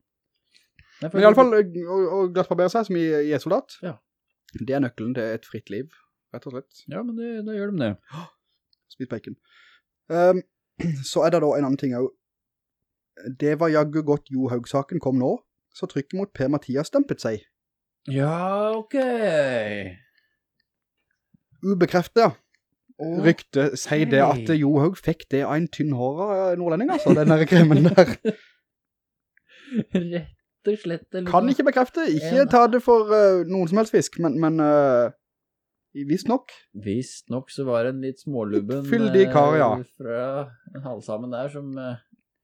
[SPEAKER 2] Nei,
[SPEAKER 1] Men i alle fall, å, å glattbarbere seg som i, i et soldat,
[SPEAKER 2] Ja.
[SPEAKER 1] det er nøkkelen til et fritt liv, rett og slett.
[SPEAKER 2] Ja, men det, da gjør de det.
[SPEAKER 1] Spis bacon. Um, så er det da en annen ting også. Det var jaggu godt Johaug-saken kom nå, så trykket mot Per-Mathias stempet seg.
[SPEAKER 2] Ja, ok.
[SPEAKER 1] Ubekreftet, ja. Rykte sier det at Johaug fikk det av en tynnhåret nordlending, altså, den der kremen der.
[SPEAKER 2] Rett og slett. eller
[SPEAKER 1] Kan ikke bekrefte, ikke ta det for uh, noen som helst fisk, men, men uh, visst nok.
[SPEAKER 2] Visst nok så var det en litt smålubben
[SPEAKER 1] Fyldig kar, ja.
[SPEAKER 2] eh, fra en halvsamen der som Uh,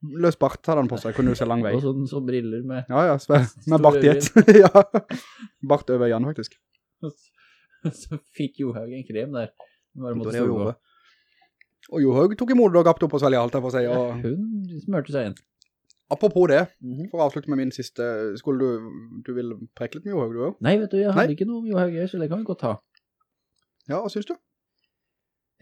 [SPEAKER 1] Løs bart hadde han på seg, kunne du se lang vei.
[SPEAKER 2] Og sånn så briller med
[SPEAKER 1] Ja, ja, sve- med bart i et. ja. Bart over Jan faktisk.
[SPEAKER 2] Så fikk Johaug en krem der. Bare måtte stå på.
[SPEAKER 1] Og Johaug tok imot og gapte opp og svelge alt der for seg. Og
[SPEAKER 2] Hun smørte seg inn.
[SPEAKER 1] apropos det,
[SPEAKER 2] Mhm.
[SPEAKER 1] for å avslutte med min siste, skulle du, du vil preke litt med Johaug, du også?
[SPEAKER 2] Nei, vet du, jeg hadde
[SPEAKER 1] Nei.
[SPEAKER 2] ikke noe med Johaug, så det kan vi godt ta.
[SPEAKER 1] Ja, hva synes du?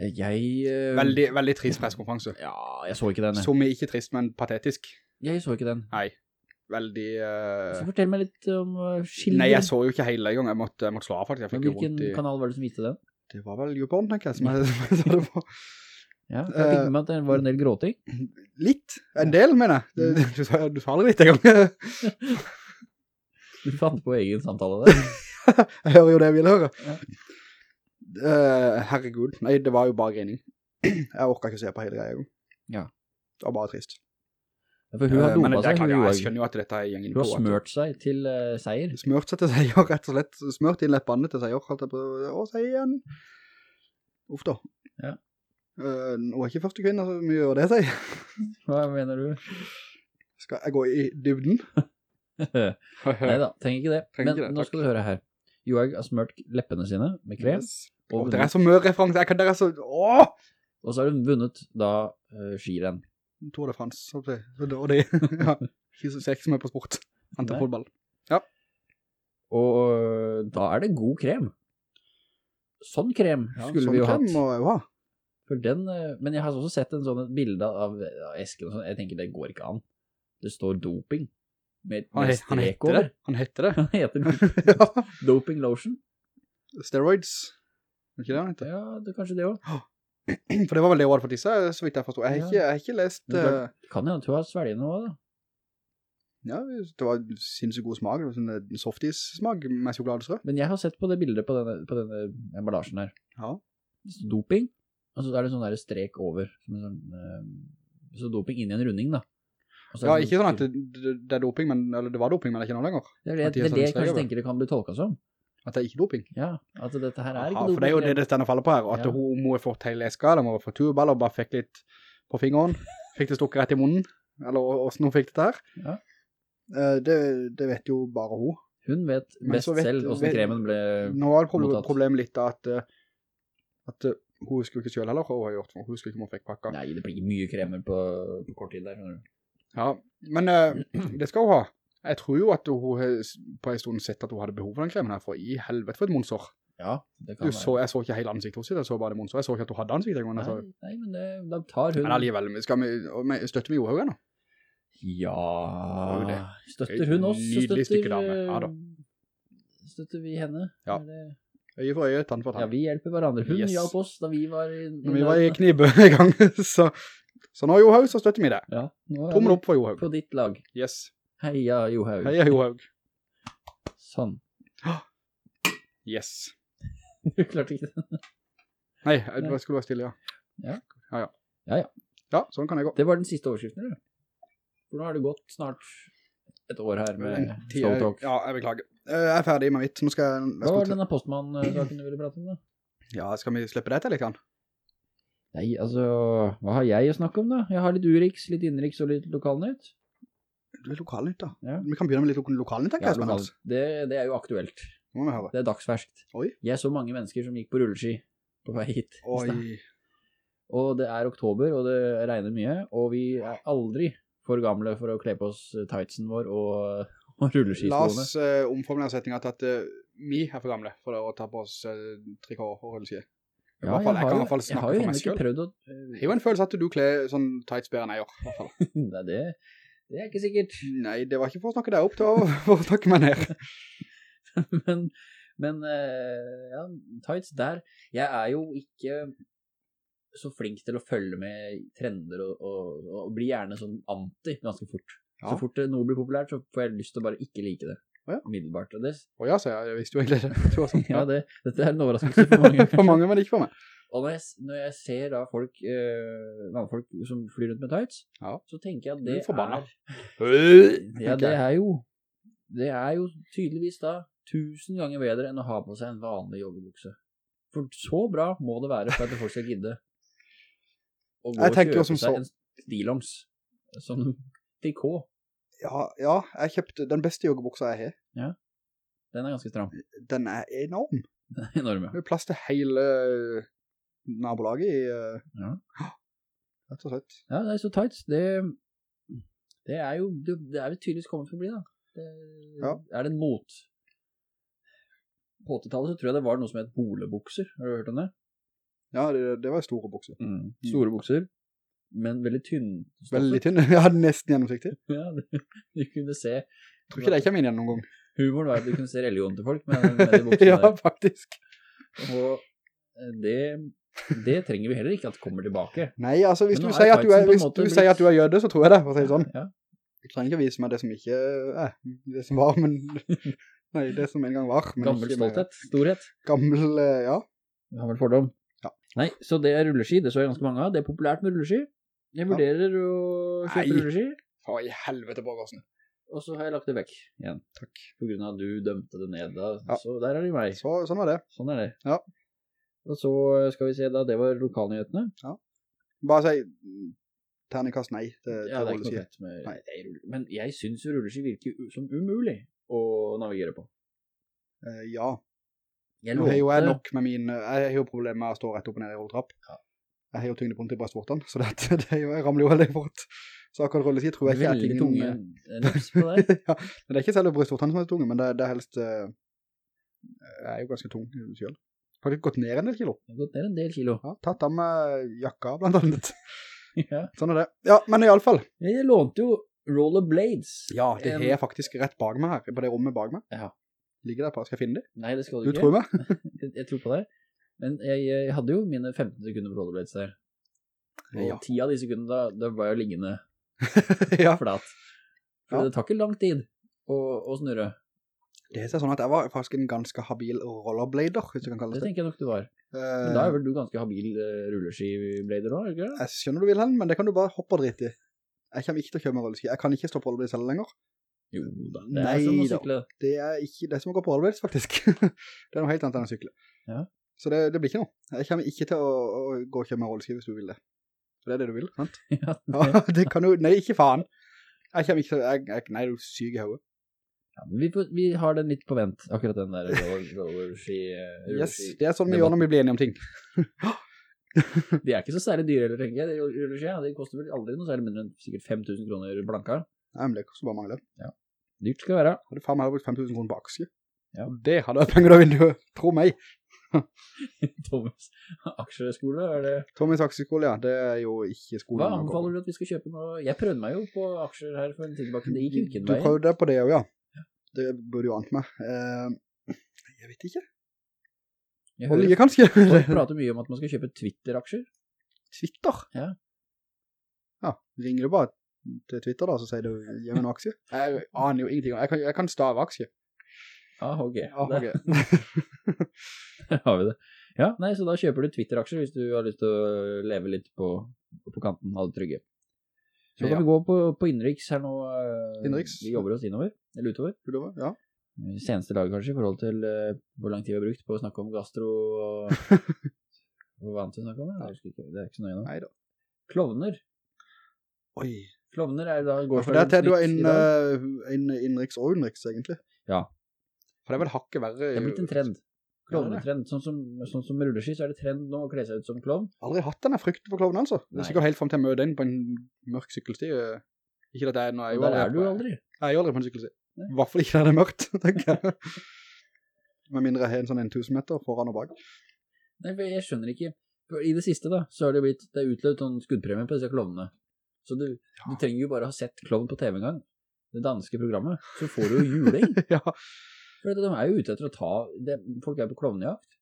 [SPEAKER 2] Jeg Uh...
[SPEAKER 1] Veldig, veldig trist pressekonferanse.
[SPEAKER 2] Ja, jeg så ikke den.
[SPEAKER 1] Som ikke trist, men patetisk.
[SPEAKER 2] Jeg så ikke den.
[SPEAKER 1] Nei, veldig... Uh...
[SPEAKER 2] Så fortell meg litt om uh, Skilder.
[SPEAKER 1] Nei, jeg så jo ikke hele gang. Jeg måtte, jeg måtte slå av faktisk.
[SPEAKER 2] Men Hvilken
[SPEAKER 1] i...
[SPEAKER 2] kanal var det som viste den?
[SPEAKER 1] Det var vel YouPorn, tenker jeg, som jeg, som jeg sa det på.
[SPEAKER 2] Ja, jeg fikk med meg at det var en del gråting.
[SPEAKER 1] Litt. En del, mener jeg. Du, du, sa, du sa det litt en gang.
[SPEAKER 2] Du fant på egen samtale der.
[SPEAKER 1] Jeg hører jo det jeg vil høre.
[SPEAKER 2] Ja.
[SPEAKER 1] Uh, herregud. Nei, det var jo bare grining. Jeg orket ikke se på hele greia.
[SPEAKER 2] Ja.
[SPEAKER 1] Det var bare trist.
[SPEAKER 2] For hun har
[SPEAKER 1] Eh, er
[SPEAKER 2] seg, hun,
[SPEAKER 1] jeg skjønner jo at dette er gjengen
[SPEAKER 2] Hun
[SPEAKER 1] på.
[SPEAKER 2] har smørt seg til uh, seier.
[SPEAKER 1] Smørt seg til seier, rett og slett. Smørt inn leppene til seier, holdt jeg på å si igjen. Uff da.
[SPEAKER 2] Ja.
[SPEAKER 1] Uh, nå er ikke første kvinne som gjør det, sier.
[SPEAKER 2] Hva mener du?
[SPEAKER 1] Skal jeg gå i dybden?
[SPEAKER 2] Neida, trenger ikke det.
[SPEAKER 1] Trenger
[SPEAKER 2] Men
[SPEAKER 1] ikke det,
[SPEAKER 2] nå skal du høre her. Joag har smørt leppene sine med krem,
[SPEAKER 1] Yes.
[SPEAKER 2] og,
[SPEAKER 1] Åh, det er så mør referanse. Jeg kan, det er så, åh!
[SPEAKER 2] og så har hun vunnet da uh, skirenn.
[SPEAKER 1] Tour de France, så det, det, og det, ja, ikke så- ikke så mye på sport. Antar
[SPEAKER 2] Nei.
[SPEAKER 1] fotball.
[SPEAKER 2] Og øh, da er det god krem. Sånn krem
[SPEAKER 1] Ja,
[SPEAKER 2] skulle
[SPEAKER 1] sånn
[SPEAKER 2] vi jo
[SPEAKER 1] krem
[SPEAKER 2] hatt.
[SPEAKER 1] må jeg jo ha.
[SPEAKER 2] Den, øh, men jeg har også sett en sånn et bilde av, av esken og sånn. Jeg tenker det går ikke an. Det står doping. Med,
[SPEAKER 1] Han,
[SPEAKER 2] med
[SPEAKER 1] he, han heter det. Han heter det.
[SPEAKER 2] Han heter
[SPEAKER 1] ja.
[SPEAKER 2] doping lotion.
[SPEAKER 1] Steroids. Er ikke det han heter?
[SPEAKER 2] Ja, det er kanskje det også.
[SPEAKER 1] For det var vel det året for disse, så vidt jeg forstod. Jeg har ikke, jeg har ikke lest... Uh...
[SPEAKER 2] Kan jeg, hun har svelget noe da.
[SPEAKER 1] Ja, det var sinnssykt god smak, sånn eh, softis-smak med sjokoladestrø.
[SPEAKER 2] Men jeg har sett på det bildet på denne, på denne emballasjen her.
[SPEAKER 1] Ja.
[SPEAKER 2] Doping, og så er det sånn der strek over. Sånn, uh, så doping inn i en runding da.
[SPEAKER 1] Ja, ikke sånn
[SPEAKER 2] sånn-
[SPEAKER 1] at det, det, er doping, men, eller det var doping, men det er ikke noe lenger.
[SPEAKER 2] Det er det, det, er det
[SPEAKER 1] sånn
[SPEAKER 2] jeg kanskje tenker det kan bli tolket som.
[SPEAKER 1] At det er ikke doping.
[SPEAKER 2] Ja, at dette her er ikke
[SPEAKER 1] Ja,
[SPEAKER 2] ikke
[SPEAKER 1] for det er jo det det stender og faller på her, at
[SPEAKER 2] Ja.
[SPEAKER 1] hun må ha fått hele eska, eller må ha fått turball, og bare fikk litt på fingeren, fikk det stukket rett i munnen, eller hvordan hun fikk det her.
[SPEAKER 2] Ja.
[SPEAKER 1] Eh, Det, det vet jo bare hun.
[SPEAKER 2] Hun vet best
[SPEAKER 1] vet-
[SPEAKER 2] selv hvordan kremen ble...
[SPEAKER 1] Nå
[SPEAKER 2] mottatt.
[SPEAKER 1] problemet litt da at, eh, at eh, hun husker jo ikke selv heller hva hun har gjort, hun husker ikke om hun fikk pakka.
[SPEAKER 2] Nei, det blir mye kremer på, på kort tid der.
[SPEAKER 1] Ja, men det skal hun ha. Jeg tror jo at hun på en stund sett at hun hadde behov for den kremen her, for i helvete for et monsår.
[SPEAKER 2] Ja, det kan
[SPEAKER 1] Du så, jeg så ikke hele ansiktet hos sitt, jeg så bare det monsår. Jeg så ikke at hun hadde ansiktet gang.
[SPEAKER 2] Nei,
[SPEAKER 1] Altså.
[SPEAKER 2] nei, men det, da tar hun...
[SPEAKER 1] Men alligevel, skal vi, støtter vi Johaug ennå?
[SPEAKER 2] Ja... Støtter hun oss, så støtter...
[SPEAKER 1] Ja
[SPEAKER 2] eh, Støtter vi henne.
[SPEAKER 1] Ja. Øye for øye, tann for
[SPEAKER 2] Ja, vi hjelper hverandre. Hun
[SPEAKER 1] Yes.
[SPEAKER 2] hjalp oss da vi var i...
[SPEAKER 1] Når vi var i knibø en gang, så, så nå Johaug, så støtter vi det.
[SPEAKER 2] Ja, nå
[SPEAKER 1] Tommel opp for Johaug.
[SPEAKER 2] på ditt lag.
[SPEAKER 1] Yes.
[SPEAKER 2] Heia Johaug.
[SPEAKER 1] Heia Johaug.
[SPEAKER 2] Sånn.
[SPEAKER 1] Yes.
[SPEAKER 2] Du klarte ikke det.
[SPEAKER 1] Nei, jeg skulle være stille, ja.
[SPEAKER 2] Ja.
[SPEAKER 1] Ja, ja.
[SPEAKER 2] Ja, ja.
[SPEAKER 1] Ja, sånn kan jeg gå.
[SPEAKER 2] Det var den siste overskriften, eller? For nå har det gått snart et år her med Slow Talk.
[SPEAKER 1] Ja, jeg beklager. Eh, Jeg er ferdig med mitt. Nå skal jeg... jeg
[SPEAKER 2] Hva var denne postmann-saken du ville prate om da?
[SPEAKER 1] Ja, skal vi slippe det til litt? kan?
[SPEAKER 2] Nei, altså, hva har jeg å snakke om da? Jeg har litt uriks, litt innriks og litt Lokalnytt.
[SPEAKER 1] Lokalnytt da.
[SPEAKER 2] Ja.
[SPEAKER 1] Vi kan begynne med litt lokalnytt,
[SPEAKER 2] Ja,
[SPEAKER 1] jeg.
[SPEAKER 2] lokal, det, det er jo aktuelt. Det er dagsferskt.
[SPEAKER 1] Oi.
[SPEAKER 2] Jeg så mange mennesker som gikk på rulleski på vei hit. Og det er oktober, og det regner mye, og vi er aldri for gamle for å kle på oss tightsen vår og, og
[SPEAKER 1] La oss uh, omformulere setningen til at uh, vi er for gamle for å ta på oss uh, trikot og rulleski.
[SPEAKER 2] Ja,
[SPEAKER 1] jeg, fall, jeg,
[SPEAKER 2] har
[SPEAKER 1] kan i
[SPEAKER 2] jo-
[SPEAKER 1] hvert fall
[SPEAKER 2] jeg
[SPEAKER 1] snakke
[SPEAKER 2] har jo ennå ikke prøvd å...
[SPEAKER 1] Det har jo en følelse at du kler sånn tights bedre enn jeg gjør. i hvert fall.
[SPEAKER 2] Nei, det, det er ikke sikkert.
[SPEAKER 1] Nei, det var ikke for å snakke deg opp, det var for å snakke meg ned.
[SPEAKER 2] men, men eh, ja, tights der. Jeg er jo ikke så flink til å følge med trender og, og, og blir gjerne sånn anti ganske fort.
[SPEAKER 1] Ja.
[SPEAKER 2] Så fort noe blir populært, så får jeg lyst til å bare ikke like det.
[SPEAKER 1] Å ja.
[SPEAKER 2] Middelbart. Og det,
[SPEAKER 1] ja, så jeg, jeg visste jo egentlig det.
[SPEAKER 2] Ja, det, dette er en overraskelse for mange.
[SPEAKER 1] for mange, men ikke for meg.
[SPEAKER 2] Og når jeg, når jeg ser da folk, eh, mannfolk som flyr rundt med tights,
[SPEAKER 1] Ja.
[SPEAKER 2] så tenker jeg at
[SPEAKER 1] Du
[SPEAKER 2] det
[SPEAKER 1] er forbanna.
[SPEAKER 2] er... Ja, det er jo... Det er jo tydeligvis da tusen ganger bedre enn å ha på seg en vanlig joggebukse. For så bra må det være for at folk skal gidde å gå
[SPEAKER 1] Jeg
[SPEAKER 2] og
[SPEAKER 1] tenker jo
[SPEAKER 2] kjøpe
[SPEAKER 1] som
[SPEAKER 2] seg
[SPEAKER 1] så-
[SPEAKER 2] en stillongs som trikot.
[SPEAKER 1] Ja, ja, jeg kjøpte den beste joggebuksa jeg har.
[SPEAKER 2] Den er ganske stram.
[SPEAKER 1] Den er enorm.
[SPEAKER 2] Den er enorm, ja.
[SPEAKER 1] Det er plass til hele nabolaget i... eh,
[SPEAKER 2] Ja.
[SPEAKER 1] Rett og slett.
[SPEAKER 2] Ja, det er så tight. Det, det er jo det, det er jo tydeligvis kommet for å bli, da. Det,
[SPEAKER 1] Ja.
[SPEAKER 2] Er det en mot? På 80-tallet så tror jeg det var noe som het bolebukser. Har du hørt om det?
[SPEAKER 1] Ja, det, det var store bukser.
[SPEAKER 2] Store bukser, men veldig tynn.
[SPEAKER 1] Veldig tynne. Ja, nesten gjennomsiktig.
[SPEAKER 2] Ja, du, kunne se
[SPEAKER 1] Jeg tror ikke det kommer inn igjen noen gang.
[SPEAKER 2] Humoren var at du kunne se religionen til folk med, med de buksene
[SPEAKER 1] ja,
[SPEAKER 2] der.
[SPEAKER 1] faktisk.
[SPEAKER 2] Og eh, det, det trenger vi heller ikke at kommer tilbake.
[SPEAKER 1] Nei, altså, hvis du,
[SPEAKER 2] er
[SPEAKER 1] sier du, er, hvis du sier at du er jøde, så tror jeg det, for å si det sånn.
[SPEAKER 2] Ja,
[SPEAKER 1] Du trenger ikke vise meg det som ikke er det som var, men... Nei, det som en gang var.
[SPEAKER 2] Gammel stolthet, storhet.
[SPEAKER 1] Gammel, eh, ja.
[SPEAKER 2] Gammel fordom.
[SPEAKER 1] Ja.
[SPEAKER 2] Nei, så det er rulleski, det så jeg ganske mange av. Det er populært med rulleski. Jeg vurderer å kjøpe
[SPEAKER 1] Nei.
[SPEAKER 2] rulleski.
[SPEAKER 1] Nei, i helvete, Borgersen.
[SPEAKER 2] Og så har jeg lagt det vekk igjen.
[SPEAKER 1] Takk.
[SPEAKER 2] På grunn av at du dømte det ned da.
[SPEAKER 1] Ja.
[SPEAKER 2] Så der er det meg.
[SPEAKER 1] Så, sånn var det.
[SPEAKER 2] Sånn er det.
[SPEAKER 1] Ja.
[SPEAKER 2] Og så skal vi se da, det var lokalnyhetene.
[SPEAKER 1] Bare si terningkast nei til, til
[SPEAKER 2] Ja, det er ikke noe
[SPEAKER 1] rulleski.
[SPEAKER 2] med
[SPEAKER 1] Nei.
[SPEAKER 2] det er Men jeg synes rulleski virker som umulig å navigere på.
[SPEAKER 1] Uh, ja,
[SPEAKER 2] Jeg
[SPEAKER 1] jo jeg
[SPEAKER 2] lånte-
[SPEAKER 1] nok med min, eh, jeg har jo problemer med å stå rett opp og ned i rulletrapp.
[SPEAKER 2] Ja.
[SPEAKER 1] Jeg har jo tyngdepunkt i brystvortene, så det, det er jeg ramler jo veldig fort. Så akkurat rulleski tror jeg ikke er
[SPEAKER 2] Veldig tunge
[SPEAKER 1] eh,
[SPEAKER 2] på deg.
[SPEAKER 1] ja, men det er ikke selv brystvortene som er tunge, men det, det er helst... Uh, jeg er jo ganske tung selv. Har ikke gått ned en del kilo.
[SPEAKER 2] Jeg har gått ned en del kilo.
[SPEAKER 1] Ja, tatt av med jakka, blant annet.
[SPEAKER 2] Ja.
[SPEAKER 1] Sånn er det. Ja, men i alle fall.
[SPEAKER 2] Jeg lånte jo rollerblades.
[SPEAKER 1] Ja, det
[SPEAKER 2] er
[SPEAKER 1] har jeg faktisk rett bak meg her, på det rommet bak meg.
[SPEAKER 2] Ja.
[SPEAKER 1] Ligger der på, skal jeg finne det?
[SPEAKER 2] Nei, det skal
[SPEAKER 1] Du
[SPEAKER 2] du ikke.
[SPEAKER 1] tror meg?
[SPEAKER 2] Jeg, jeg tror på deg. Men jeg, jeg hadde jo mine 15 sekunder på rollerblades der. Og
[SPEAKER 1] Ja.
[SPEAKER 2] 10 av de sekundene da, da var jeg liggende
[SPEAKER 1] ja.
[SPEAKER 2] flat. For det tar ikke lang tid å, å snurre.
[SPEAKER 1] Det er sånn at jeg var faktisk en ganske habil rollerblader, hvis du kan kalle
[SPEAKER 2] Det
[SPEAKER 1] det det.
[SPEAKER 2] tenker jeg nok du var. Men
[SPEAKER 1] Eh,
[SPEAKER 2] da er vel du ganske habil uh, rulleskiblader er ikke det?
[SPEAKER 1] Jeg skjønner du vil hen, men det kan du bare hoppe og drite i. Jeg kommer ikke til å kjøre med rolleski. Jeg kan ikke stå på rollerblades heller lenger.
[SPEAKER 2] Jo da, det
[SPEAKER 1] Nei
[SPEAKER 2] er som å
[SPEAKER 1] da.
[SPEAKER 2] sykle.
[SPEAKER 1] Det er ikke det er som å gå på rollerblades, faktisk. det er noe helt annet enn å sykle.
[SPEAKER 2] Ja.
[SPEAKER 1] Så det, det blir ikke noe. Jeg kommer ikke til å, å gå og kjøre med rolleski hvis du vil det. For det er det du vil, sant?
[SPEAKER 2] Ja,
[SPEAKER 1] Ja, det kan du, nei, ikke faen. Jeg kommer ikke til, jeg, jeg, nei, du syker syk i hodet.
[SPEAKER 2] Ja, men vi, vi har den litt på vent, akkurat den der roller- rollerski... eh,
[SPEAKER 1] Yes, det er sånn vi gjør når vi blir enige om ting.
[SPEAKER 2] De er ikke så særlig dyre eller tenker jeg, ja. De koster vel aldri noe særlig mindre enn sikkert 5000 kroner blanka.
[SPEAKER 1] Nei, men det koster bare mange det.
[SPEAKER 2] Dyrt skal det være.
[SPEAKER 1] Hadde faen meg brukt 5000 kroner på aksje.
[SPEAKER 2] Ja.
[SPEAKER 1] Det hadde vært penger da vinduet, tro meg.
[SPEAKER 2] Thomas, aksjeskole, er det...
[SPEAKER 1] Thomas aksjeskole, ja, det er jo ikke skolen.
[SPEAKER 2] Hva anbefaler du at vi skal kjøpe nå? Jeg prøvde meg jo på aksjer her for en tid tilbake, det gikk ikke
[SPEAKER 1] Du
[SPEAKER 2] prøvde
[SPEAKER 1] prøvde på det jo, ja. Det burde jo ant meg. Eh, jeg vet ikke.
[SPEAKER 2] Jeg hører
[SPEAKER 1] Olje kanskje?
[SPEAKER 2] folk prater mye om at man skal kjøpe Twitter-aksjer.
[SPEAKER 1] Twitter?
[SPEAKER 2] Ja.
[SPEAKER 1] Ja, ringer du bare til Twitter da, så sier du, gjør en aksje. Jeg aner jo ingenting. Jeg kan, jeg kan stave aksje.
[SPEAKER 2] Ah, Der
[SPEAKER 1] ok.
[SPEAKER 2] har vi det. Ja, nei, så da kjøper du Twitter-aksjer hvis du har lyst til å leve litt på, på kanten av det trygge. Så kan
[SPEAKER 1] Ja.
[SPEAKER 2] vi gå på, på innriks her nå. Innriks?
[SPEAKER 1] Innenriks?
[SPEAKER 2] Vi jobber oss innover, eller utover.
[SPEAKER 1] Utover, Ja.
[SPEAKER 2] Seneste dag kanskje, i forhold til uh, hvor lang tid vi har brukt på å snakke om gastro og... Hva vant vi snakket om? det? ikke, det er ikke så nøye nå.
[SPEAKER 1] Neida.
[SPEAKER 2] Klovner.
[SPEAKER 1] Oi.
[SPEAKER 2] Klovner er da går
[SPEAKER 1] For der tar du
[SPEAKER 2] snitt
[SPEAKER 1] en,
[SPEAKER 2] i dag.
[SPEAKER 1] eh, en innriks og unnriks, egentlig.
[SPEAKER 2] Ja.
[SPEAKER 1] For det er vel hakket verre.
[SPEAKER 2] Det er blitt en trend.
[SPEAKER 1] Ja.
[SPEAKER 2] Klovnetrend. Sånn som, sånn som rulleski, så er det trend nå å kle seg ut som klovn.
[SPEAKER 1] Aldri hatt denne frykten for klovn, altså.
[SPEAKER 2] Nei.
[SPEAKER 1] er sikkert helt frem til jeg møter den på en mørk sykkelsti. eh. Ikke at jeg, nå er jeg jo
[SPEAKER 2] der
[SPEAKER 1] aldri,
[SPEAKER 2] er du aldri.
[SPEAKER 1] Jeg er jo aldri på en sykkelsti.
[SPEAKER 2] Hvorfor
[SPEAKER 1] I hvert fall ikke der det er mørkt, tenker jeg. Med mindre jeg har en sånn 1000 meter foran og bak.
[SPEAKER 2] Nei, for jeg skjønner ikke. I det siste da, så har det blitt, det er utløpt sånn skuddpremie på disse klovnene. Så du, du trenger jo bare ha sett klovn på TV en gang. Det danske programmet. Så får du jo juling.
[SPEAKER 1] ja.
[SPEAKER 2] For de er jo ute etter å ta, det, folk er på klovnejakt.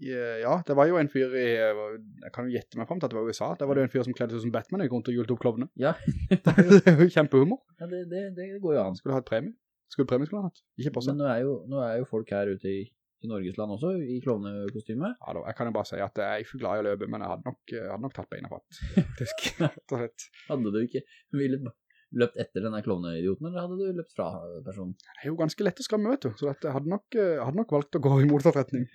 [SPEAKER 1] ja, det var jo en fyr i, jeg kan jo gjette meg frem til at det var USA, der var det jo en fyr som kledde seg som Batman og gikk rundt og hjulte opp klovnene.
[SPEAKER 2] Ja,
[SPEAKER 1] det er jo kjempehumor.
[SPEAKER 2] ja det, det, det går jo an.
[SPEAKER 1] Skulle ha et premie. Skulle premie skulle han hatt. Ikke på seg.
[SPEAKER 2] Men nå er jo, nå er jo folk her ute i, i Norges land også, i klovnekostyme.
[SPEAKER 1] Ja, da, jeg kan jo bare si at jeg er ikke glad i å løpe, men jeg hadde nok, jeg hadde nok tatt beina fatt.
[SPEAKER 2] Hadde du ikke villet løpt etter denne klovneidioten, eller hadde du løpt fra personen?
[SPEAKER 1] Det er jo ganske lett å skramme, vet du. Så jeg hadde nok, eh, hadde nok valgt å gå i motsatt retning.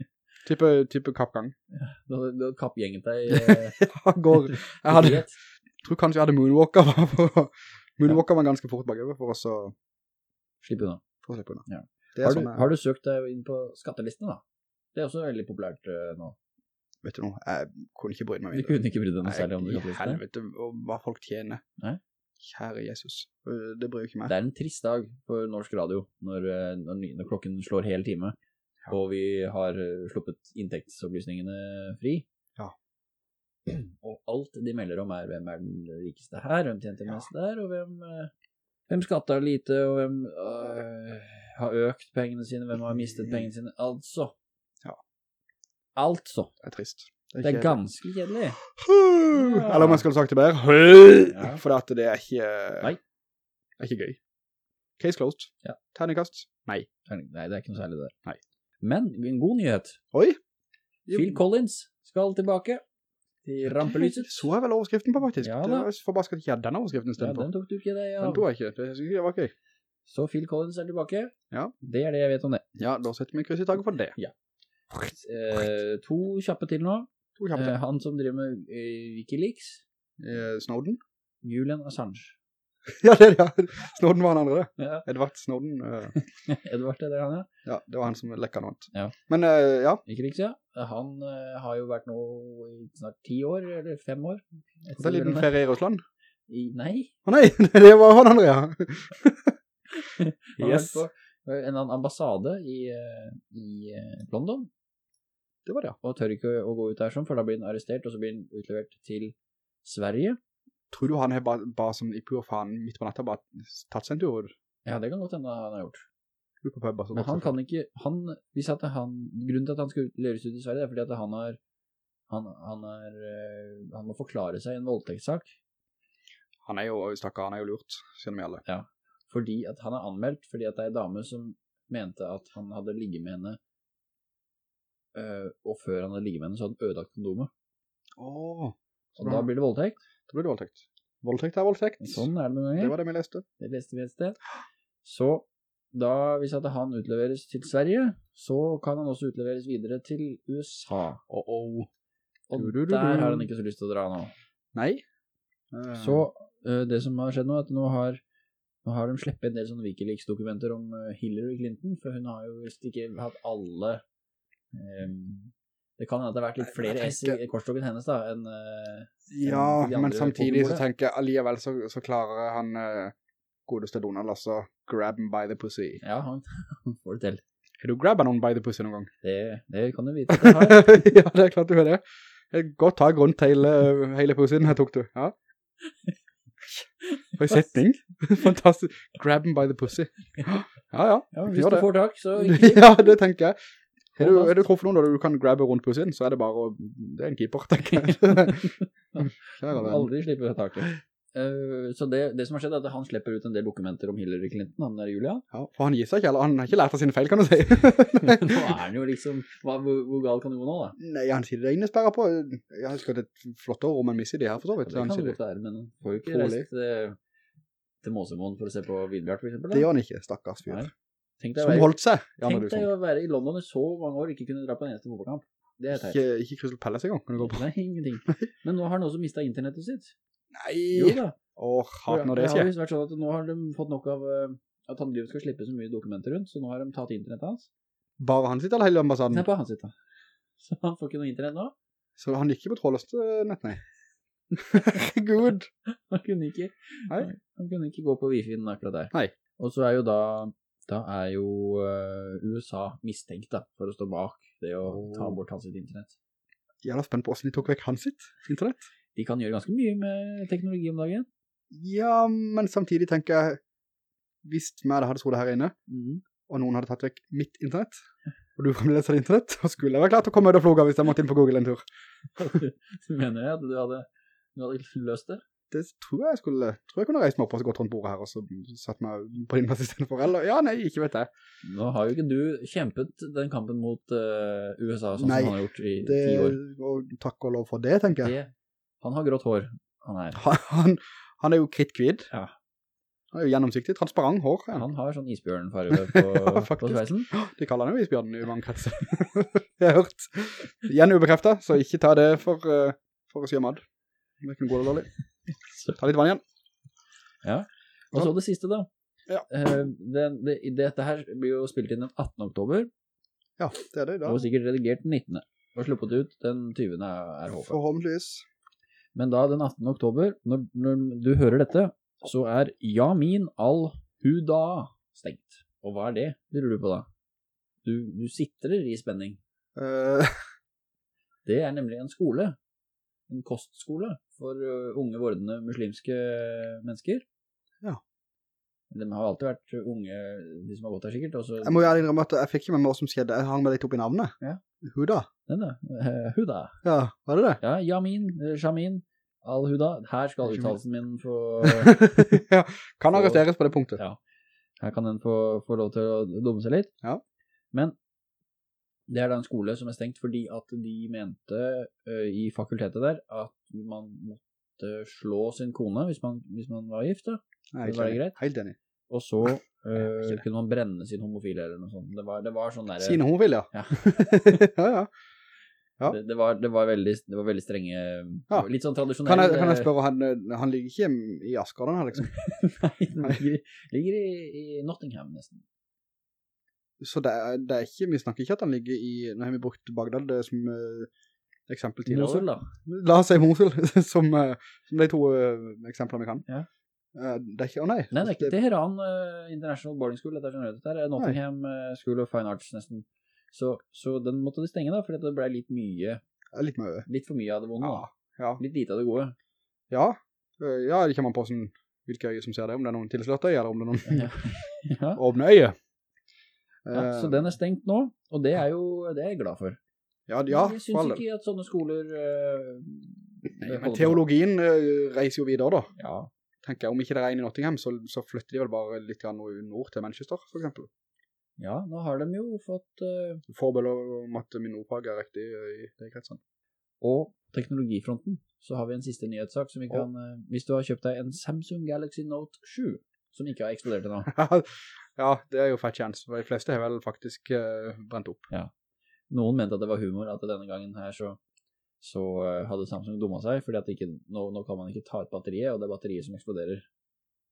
[SPEAKER 1] Type, type kappgang.
[SPEAKER 2] Ja, du hadde kappgjenget deg eh,
[SPEAKER 1] Jeg går, jeg hadde, tror kanskje jeg hadde moonwalker. Moonwalker for var ganske fort bakover for oss å,
[SPEAKER 2] Slippe unna.
[SPEAKER 1] for å slippe unna.
[SPEAKER 2] Ja. Har du,
[SPEAKER 1] sånn, jeg-
[SPEAKER 2] har du søkt deg inn på skattelistene da? Det er også veldig populært uh, nå.
[SPEAKER 1] vet du noe, jeg kunne ikke brydd meg
[SPEAKER 2] Du kunne ikke brydd deg noe særlig om det skattelistene.
[SPEAKER 1] helvete, og hva folk tjener.
[SPEAKER 2] Nei.
[SPEAKER 1] Kjære Jesus. Det bryr jo ikke meg.
[SPEAKER 2] Det er en trist dag for norsk radio når, eh, når, når klokken slår hel time, og vi har eh, sluppet inntektsopplysningene fri.
[SPEAKER 1] Ja.
[SPEAKER 2] Og alt de melder om er hvem er den rikeste her, hvem tjente mest der, og hvem, eh, hvem skattet lite, og hvem øh, har økt pengene sine, hvem har mistet pengene sine. Altså.
[SPEAKER 1] Ja.
[SPEAKER 2] Altså.
[SPEAKER 1] Det er trist.
[SPEAKER 2] Det er
[SPEAKER 1] ikke-
[SPEAKER 2] ganske kjedelig.
[SPEAKER 1] Eller om jeg skulle sagt det bedre.
[SPEAKER 2] Ja.
[SPEAKER 1] For det er ikke...
[SPEAKER 2] Nei.
[SPEAKER 1] Det er ikke gøy. Case closed.
[SPEAKER 2] Ja.
[SPEAKER 1] Terningkast. Nei.
[SPEAKER 2] Nei, det er ikke noe særlig det.
[SPEAKER 1] Nei.
[SPEAKER 2] Men en god nyhet.
[SPEAKER 1] Oi.
[SPEAKER 2] Phil Collins skal tilbake i rampelyset.
[SPEAKER 1] Så er vel overskriften på faktisk.
[SPEAKER 2] Ja da.
[SPEAKER 1] så forbasket ikke jeg hadde den overskriften i stedet på.
[SPEAKER 2] den tok du ikke deg
[SPEAKER 1] Den tok jeg ikke. Det synes jeg var gøy.
[SPEAKER 2] Så Phil Collins er tilbake.
[SPEAKER 1] Ja.
[SPEAKER 2] Det er det jeg vet om det.
[SPEAKER 1] Ja, da setter vi kryss i taket for det.
[SPEAKER 2] Eh, to kjappe til nå.
[SPEAKER 1] To kjappe
[SPEAKER 2] Eh, han som driver med eh, Wikileaks,
[SPEAKER 1] Eh, Snowden.
[SPEAKER 2] Julian Assange.
[SPEAKER 1] Ja, det er det, ja. Snowden var han andre.
[SPEAKER 2] Ja,
[SPEAKER 1] Edvard Snowden. eh,
[SPEAKER 2] Edvard er det han, ja.
[SPEAKER 1] ja, det var han som lekkene noe annet.
[SPEAKER 2] Ja.
[SPEAKER 1] Men eh, ja,
[SPEAKER 2] Wikileaks, ja. Han eh, har jo vært nå i snart ti år, eller fem år. Et
[SPEAKER 1] det er en liten ferie i Russland.
[SPEAKER 2] I, nei,
[SPEAKER 1] Å nei, det var han andre, ja.
[SPEAKER 2] han har
[SPEAKER 1] Yes.
[SPEAKER 2] vært på en ambassade i, eh, i eh, London,
[SPEAKER 1] Det var det, ja.
[SPEAKER 2] og tør ikke å gå ut der sånn, for da blir han arrestert, og så blir han utlevert til Sverige.
[SPEAKER 1] Tror du han har bare, bare som i pur faen midt på natta bare tatt seg en tur?
[SPEAKER 2] Ja, det kan godt hende han har gjort.
[SPEAKER 1] På pub, altså.
[SPEAKER 2] Men han kan ikke, han, hvis at han, grunnen til at han skal leveres ut i Sverige, er fordi at han har, han, han er, eh, han må forklare seg i en voldtektssak,
[SPEAKER 1] Han er jo, stakkar, han er jo lurt, kjenner vi alle.
[SPEAKER 2] Ja, fordi at han er anmeldt, fordi at det er en dame som mente at han hadde ligget med henne, eh, og før han hadde ligget med henne, så hadde han ødelagt kondomet.
[SPEAKER 1] Åh,
[SPEAKER 2] Og da blir det voldtekt.
[SPEAKER 1] da blir det voldtekt. Voldtekt er voldtekt.
[SPEAKER 2] Sånn er det noen ganger.
[SPEAKER 1] Det var det vi leste.
[SPEAKER 2] Det leste vi et sted. Så da, hvis at han utleveres til Sverige, så kan han også utleveres videre til USA.
[SPEAKER 1] Åh, åh.
[SPEAKER 2] Og der har han ikke så lyst til å dra nå.
[SPEAKER 1] Nei. Uh.
[SPEAKER 2] Så uh, det som har skjedd nå, er at nå har, nå har de sleppet en del sånne Wikileaks-dokumenter om eh, Hillary Clinton, for hun har jo visst ikke hatt alle Det kan hende at det har vært litt flere S i kortstokken hennes da, enn eh,
[SPEAKER 1] Ja,
[SPEAKER 2] enn
[SPEAKER 1] men samtidig så tenker jeg alligevel så, så klarer han eh, godeste Donald altså grab him by the pussy.
[SPEAKER 2] Ja, han, han får det til.
[SPEAKER 1] Har du grabba noen by the pussy noen gang?
[SPEAKER 2] Det, det kan du vite Det
[SPEAKER 1] ja, det er klart du har det. Et godt tag rundt hele, hele pussyen her tok du. Ja. For en setning. Fantastisk. Grab him by the pussy. Ja, ja.
[SPEAKER 2] Ja, hvis du får tak, så
[SPEAKER 1] ja, det tenker jeg. Har du, er du truffet noen da du kan grabbe rundt på sin, så er det bare å, det er en keeper, tenker jeg. Kjære venn.
[SPEAKER 2] aldri slipper taket. Uh, så det, det som har skjedd er at han slipper ut en del dokumenter om Hillary Clinton, han der Julia.
[SPEAKER 1] Ja, for han gir seg ikke, eller han har ikke lært av sine feil, kan du si.
[SPEAKER 2] Nå er han jo liksom, hva, hvor, hvor galt kan du gå nå da?
[SPEAKER 1] Nei, han sitter der innesperret på. Jeg husker det er et flottere en miss i det her, for så vidt.
[SPEAKER 2] Det kan godt være, men han får jo ikke
[SPEAKER 1] rest
[SPEAKER 2] reist eh, til Måsemoen for å se på Vidbjart for eksempel. Da.
[SPEAKER 1] Det gjør han ikke, stakkars fyr.
[SPEAKER 2] Nei. Tenk deg,
[SPEAKER 1] Som holdt seg,
[SPEAKER 2] tenk deg å være i London i så mange år, ikke kunne dra på en eneste fotballkamp. Det er teit.
[SPEAKER 1] Ikke, ikke Crystal Palace engang, kan du gå på.
[SPEAKER 2] Nei, ingenting. Men nå har han også mistet internettet sitt.
[SPEAKER 1] Nei!
[SPEAKER 2] Jo da.
[SPEAKER 1] Åh, hat når det
[SPEAKER 2] det har
[SPEAKER 1] vist
[SPEAKER 2] visst vært sånn at nå har de fått nok av eh, at han driver skal slippe så mye dokumenter rundt, så nå har de tatt internettet hans.
[SPEAKER 1] Bare han sitter eller hele ambassaden.
[SPEAKER 2] Nei, bare hans sitt da. Så han får ikke noe internett nå.
[SPEAKER 1] Så han gikk ikke på trådløst eh, nett, nei. Herregud.
[SPEAKER 2] Han kunne ikke,
[SPEAKER 1] Nei.
[SPEAKER 2] han kunne ikke gå på wifi-en akkurat der.
[SPEAKER 1] Nei.
[SPEAKER 2] Og så er jo da, da er jo eh, USA mistenkt da, for å stå bak det å ta
[SPEAKER 1] Oh.
[SPEAKER 2] bort hans internett.
[SPEAKER 1] da spent på hvordan de tok vekk hans internett.
[SPEAKER 2] De kan gjøre ganske mye med teknologi om dagen.
[SPEAKER 1] Ja, men samtidig tenker jeg, hvis vi hadde hatt det her inne,
[SPEAKER 2] mm.
[SPEAKER 1] og noen hadde tatt vekk mitt internett, og du fremdeles hadde internett, så skulle jeg være klar til å komme ut og floga hvis jeg måtte inn på Google en tur.
[SPEAKER 2] Du mener jeg at du hadde, du hadde løst det?
[SPEAKER 1] Det tror jeg skulle, tror jeg kunne reist meg opp og gått rundt bordet her, og så satt meg på din plass i stedet for, eller, ja, nei, ikke vet jeg.
[SPEAKER 2] Nå har jo ikke du kjempet den kampen mot uh, USA sånn
[SPEAKER 1] Nei,
[SPEAKER 2] som han har gjort i
[SPEAKER 1] Det,
[SPEAKER 2] ti år.
[SPEAKER 1] og takk og lov for det, tenker jeg.
[SPEAKER 2] Det, han har grått hår, han er.
[SPEAKER 1] Han, han, er jo krittkvid.
[SPEAKER 2] Ja.
[SPEAKER 1] Han er jo gjennomsiktig, transparent hår. Ja.
[SPEAKER 2] Han har sånn isbjørnfarve på,
[SPEAKER 1] Ja,
[SPEAKER 2] på sveisen.
[SPEAKER 1] De kaller han jo isbjørnen i mange kretser. jeg har hørt. Igjen ubekreftet, så ikke ta det for, uh, for å si mad. Det er ikke det dårlig. Ta litt vann igjen. Ja.
[SPEAKER 2] Og så det siste da.
[SPEAKER 1] Ja.
[SPEAKER 2] Eh, det, det, dette her blir jo spilt inn den 18. oktober,
[SPEAKER 1] Ja, det er det da.
[SPEAKER 2] og sikkert redigert den 19. Og sluppet ut den 20. er, er håpet.
[SPEAKER 1] Forhåpentligvis.
[SPEAKER 2] Men da den 18. oktober, når, når du hører dette, så er Yamin al-Huda stengt. Og hva er det, lurer du på da? Du, du sitrer i spenning.
[SPEAKER 1] Uh...
[SPEAKER 2] Det er nemlig en skole, en kostskole for unge vordende muslimske mennesker.
[SPEAKER 1] Ja.
[SPEAKER 2] De har alltid vært unge, de som har gått her sikkert, Også...
[SPEAKER 1] jeg må jo innrømme at jeg fikk ikke med meg hva som skjedde. Jeg hang meg litt opp i navnet.
[SPEAKER 2] Ja.
[SPEAKER 1] Huda.
[SPEAKER 2] den da, eh, Huda.
[SPEAKER 1] Ja, var det det?
[SPEAKER 2] Ja, Yamin, eh, Shamin, al-Huda. Her skal uttalelsen min få,
[SPEAKER 1] ja, kan arresteres på det punktet.
[SPEAKER 2] Ja. her kan den få, få lov til å dumme seg litt.
[SPEAKER 1] Ja.
[SPEAKER 2] Men Det er da en skole som er stengt fordi at de mente uh, i fakultetet der at man måtte slå sin kone hvis man, hvis man var gift, da.
[SPEAKER 1] Nei,
[SPEAKER 2] Det var det greit?
[SPEAKER 1] Helt enig.
[SPEAKER 2] Og så
[SPEAKER 1] uh,
[SPEAKER 2] kunne man brenne sin homofile eller noe sånt. Det var, det var sånn der...
[SPEAKER 1] Sine homofile, ja.
[SPEAKER 2] Ja.
[SPEAKER 1] ja, ja. Ja.
[SPEAKER 2] Det, det, var, det, var veldig, det var veldig strenge,
[SPEAKER 1] Ja.
[SPEAKER 2] litt sånn tradisjonelt...
[SPEAKER 1] Kan jeg, kan jeg spørre, han, eh, han ligger ikke i Asgard, han her, liksom?
[SPEAKER 2] Nei, han ligger, ligger i, i Nottingham nesten.
[SPEAKER 1] Så det er, det er ikke, vi snakker ikke at han ligger i, nå har vi brukt Bagdad som uh, eksempel tidligere.
[SPEAKER 2] Mosul da.
[SPEAKER 1] La oss si Mosul, som, uh, som de to uh, eksemplene vi kan.
[SPEAKER 2] Ja.
[SPEAKER 1] Det er ikke, å nei.
[SPEAKER 2] Nei, det er ikke Teheran International Boarding School, dette er sånn det er Nottingham School of Fine Arts nesten. Så, så den måtte de stenge da, fordi det ble litt mye,
[SPEAKER 1] litt mye.
[SPEAKER 2] litt for mye av det vonde
[SPEAKER 1] Ja, ja.
[SPEAKER 2] Litt lite av det gode.
[SPEAKER 1] Ja, ja, det kommer man på sånn, hvilke øye som ser det, om det er noen tilslørte øye, eller om det er noen
[SPEAKER 2] Ja. ja.
[SPEAKER 1] åpne øye.
[SPEAKER 2] Ja,
[SPEAKER 1] Eh,
[SPEAKER 2] så den er stengt nå, og det er jo, det er jeg glad for.
[SPEAKER 1] ja, ja,
[SPEAKER 2] jeg synes ikke at sånne skoler... eh,
[SPEAKER 1] Men teologien uh, reiser jo videre da.
[SPEAKER 2] Ja,
[SPEAKER 1] Tenker jeg, om ikke det er en i Nottingham, så, så flytter de vel bare litt grann nord til Manchester, for eksempel.
[SPEAKER 2] ja, nå har de jo fått... uh,
[SPEAKER 1] Forbøller om at min ordfag er riktig i de kretsene.
[SPEAKER 2] Og teknologifronten, så har vi en siste nyhetssak som vi kan... uh, hvis du har kjøpt deg en Samsung Galaxy Note 7, som ikke har eksplodert ennå.
[SPEAKER 1] ja, det er jo fett chance, de fleste har vel faktisk uh, brent opp.
[SPEAKER 2] Noen mente at det var humor, at denne gangen her så, så uh, hadde Samsung dummet seg, fordi at ikke, nå, nå kan man ikke ta ut batteriet, og det er batteriet som eksploderer.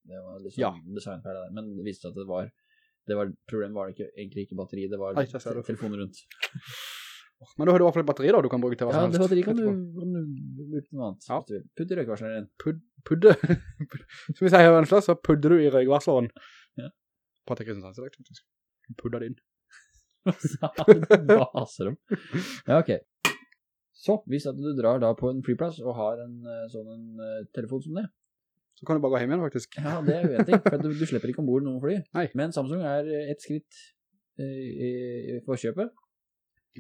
[SPEAKER 2] Det var liksom
[SPEAKER 1] Ja.
[SPEAKER 2] designfeil der, men det viste at det var, det var, problemet var det ikke, egentlig ikke batteri, det var
[SPEAKER 1] Nei,
[SPEAKER 2] telefonen rundt.
[SPEAKER 1] Men da har du i hvert fall et batteri da, du kan bruke til hva
[SPEAKER 2] Ja,
[SPEAKER 1] som
[SPEAKER 2] det
[SPEAKER 1] helst.
[SPEAKER 2] batteri kan du, kan du bruke til noe annet,
[SPEAKER 1] Ja.
[SPEAKER 2] i røykvarsleren din.
[SPEAKER 1] Pud, pudde. som vi sier i Venstre, så pudder du i røykvarsleren.
[SPEAKER 2] Ja.
[SPEAKER 1] Patrick Kristiansen, det er faktisk. Pudder din.
[SPEAKER 2] Baser om. Ja, ok. Så, hvis at du drar da på en flyplass og har en eh, sånn en, eh, telefon som det,
[SPEAKER 1] Så kan du bare gå hjem igjen, faktisk.
[SPEAKER 2] ja, det er uventig, for du, du slipper ikke ombord noen fly.
[SPEAKER 1] Nei.
[SPEAKER 2] Men Samsung er et skritt eh, i, i forkjøpet,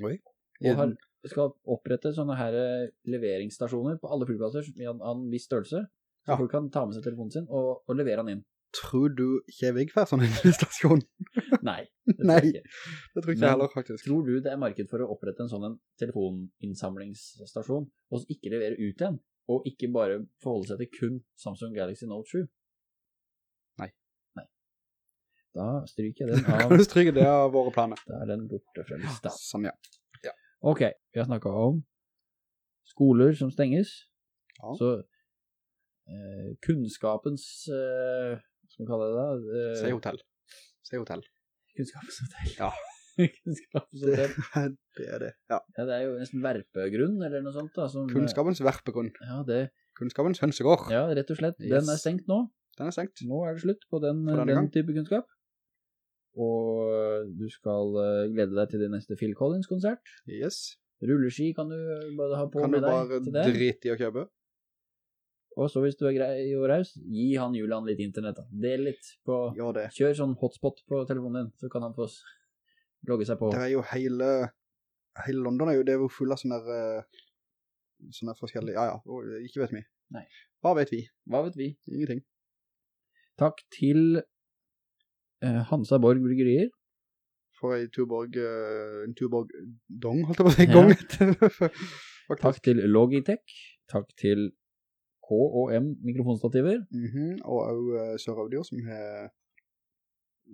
[SPEAKER 1] Oi.
[SPEAKER 2] Og har, skal opprette sånne her eh, leveringsstasjoner på alle flyplasser i en, en viss størrelse, så
[SPEAKER 1] Ja.
[SPEAKER 2] folk kan ta med seg telefonen sin og, og levere den inn.
[SPEAKER 1] Tror du Kjevig får sånn en stasjon?
[SPEAKER 2] Nei, det tror jeg ikke.
[SPEAKER 1] Det tror ikke
[SPEAKER 2] Men-
[SPEAKER 1] heller, faktisk.
[SPEAKER 2] Tror du det er marked for å opprette en sånn en telefoninnsamlingsstasjon, og ikke levere ut den, og ikke bare forholde seg til kun Samsung Galaxy Note 7?
[SPEAKER 1] Nei.
[SPEAKER 2] Nei. Da stryker jeg den av,
[SPEAKER 1] Kan du stryke det av våre planer?
[SPEAKER 2] da er den borte fra lista.
[SPEAKER 1] Sånn, ja.
[SPEAKER 2] Ok, vi har snakket om skoler som stenges,
[SPEAKER 1] Ja.
[SPEAKER 2] så eh, kunnskapens, eh, hva skal man kalle det da? Eh,
[SPEAKER 1] Se hotell. Se hotell.
[SPEAKER 2] Kunnskapens hotell.
[SPEAKER 1] Ja.
[SPEAKER 2] kunnskapens
[SPEAKER 1] Det,
[SPEAKER 2] hotell.
[SPEAKER 1] det er det. Ja.
[SPEAKER 2] Ja, det er jo nesten verpegrunn, eller noe sånt da. Som,
[SPEAKER 1] Kunnskapens verpegrunn.
[SPEAKER 2] Ja, det,
[SPEAKER 1] Kunnskapens hønsegård.
[SPEAKER 2] ja, rett og slett. Den er stengt nå.
[SPEAKER 1] Den er stengt.
[SPEAKER 2] Nå er det slutt på den, den,
[SPEAKER 1] den
[SPEAKER 2] type kunnskap. Og du skal eh, glede deg til din neste Phil Collins-konsert.
[SPEAKER 1] Yes.
[SPEAKER 2] Rulleski kan du bare ha på
[SPEAKER 1] Kan
[SPEAKER 2] med deg
[SPEAKER 1] Kan
[SPEAKER 2] til det.
[SPEAKER 1] drite i å kjøpe?
[SPEAKER 2] Og så hvis du er grei og raus, gi han Julian litt internett. da. Del litt på... Kjør sånn hotspot på telefonen din, så kan han få logge seg på.
[SPEAKER 1] Det er jo hele, hele London er jo, det er jo full av sånne, eh, sånne forskjellige, ja ja, ikke vet vi.
[SPEAKER 2] Nei.
[SPEAKER 1] Hva vet vi?
[SPEAKER 2] Hva vet vi?
[SPEAKER 1] Ingenting.
[SPEAKER 2] Takk til Hansa Borg Bryggerier.
[SPEAKER 1] For en Tuborg, eh, en Tuborg dong, holdt jeg på å si,
[SPEAKER 2] Ja.
[SPEAKER 1] gong.
[SPEAKER 2] Takk til Logitech. Takk til K&M mikrofonstativer.
[SPEAKER 1] Mhm, Og også uh, Sør-Audio som har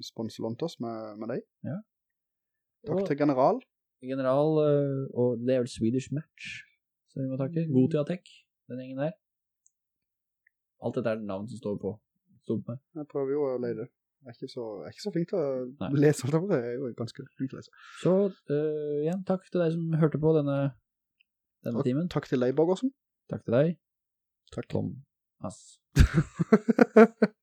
[SPEAKER 1] sponsorlånt oss med, med deg.
[SPEAKER 2] Ja.
[SPEAKER 1] Takk
[SPEAKER 2] Og-
[SPEAKER 1] til General.
[SPEAKER 2] General, eh, og det er vel Swedish Match, så vi må takke. Gotia Tech, den gjengen der. Alt dette er navn som står på. Stod på.
[SPEAKER 1] Jeg prøver jo å leide. Jeg er ikke så, er ikke så flink til å
[SPEAKER 2] Nei.
[SPEAKER 1] lese, alt av det. Jeg er jo ganske flink til å lese.
[SPEAKER 2] Så eh, igjen, takk til deg som hørte på denne, denne
[SPEAKER 1] Og
[SPEAKER 2] timen.
[SPEAKER 1] Takk til deg, Borgårdsen.
[SPEAKER 2] Takk til deg,
[SPEAKER 1] Takk.
[SPEAKER 2] Tom Ass.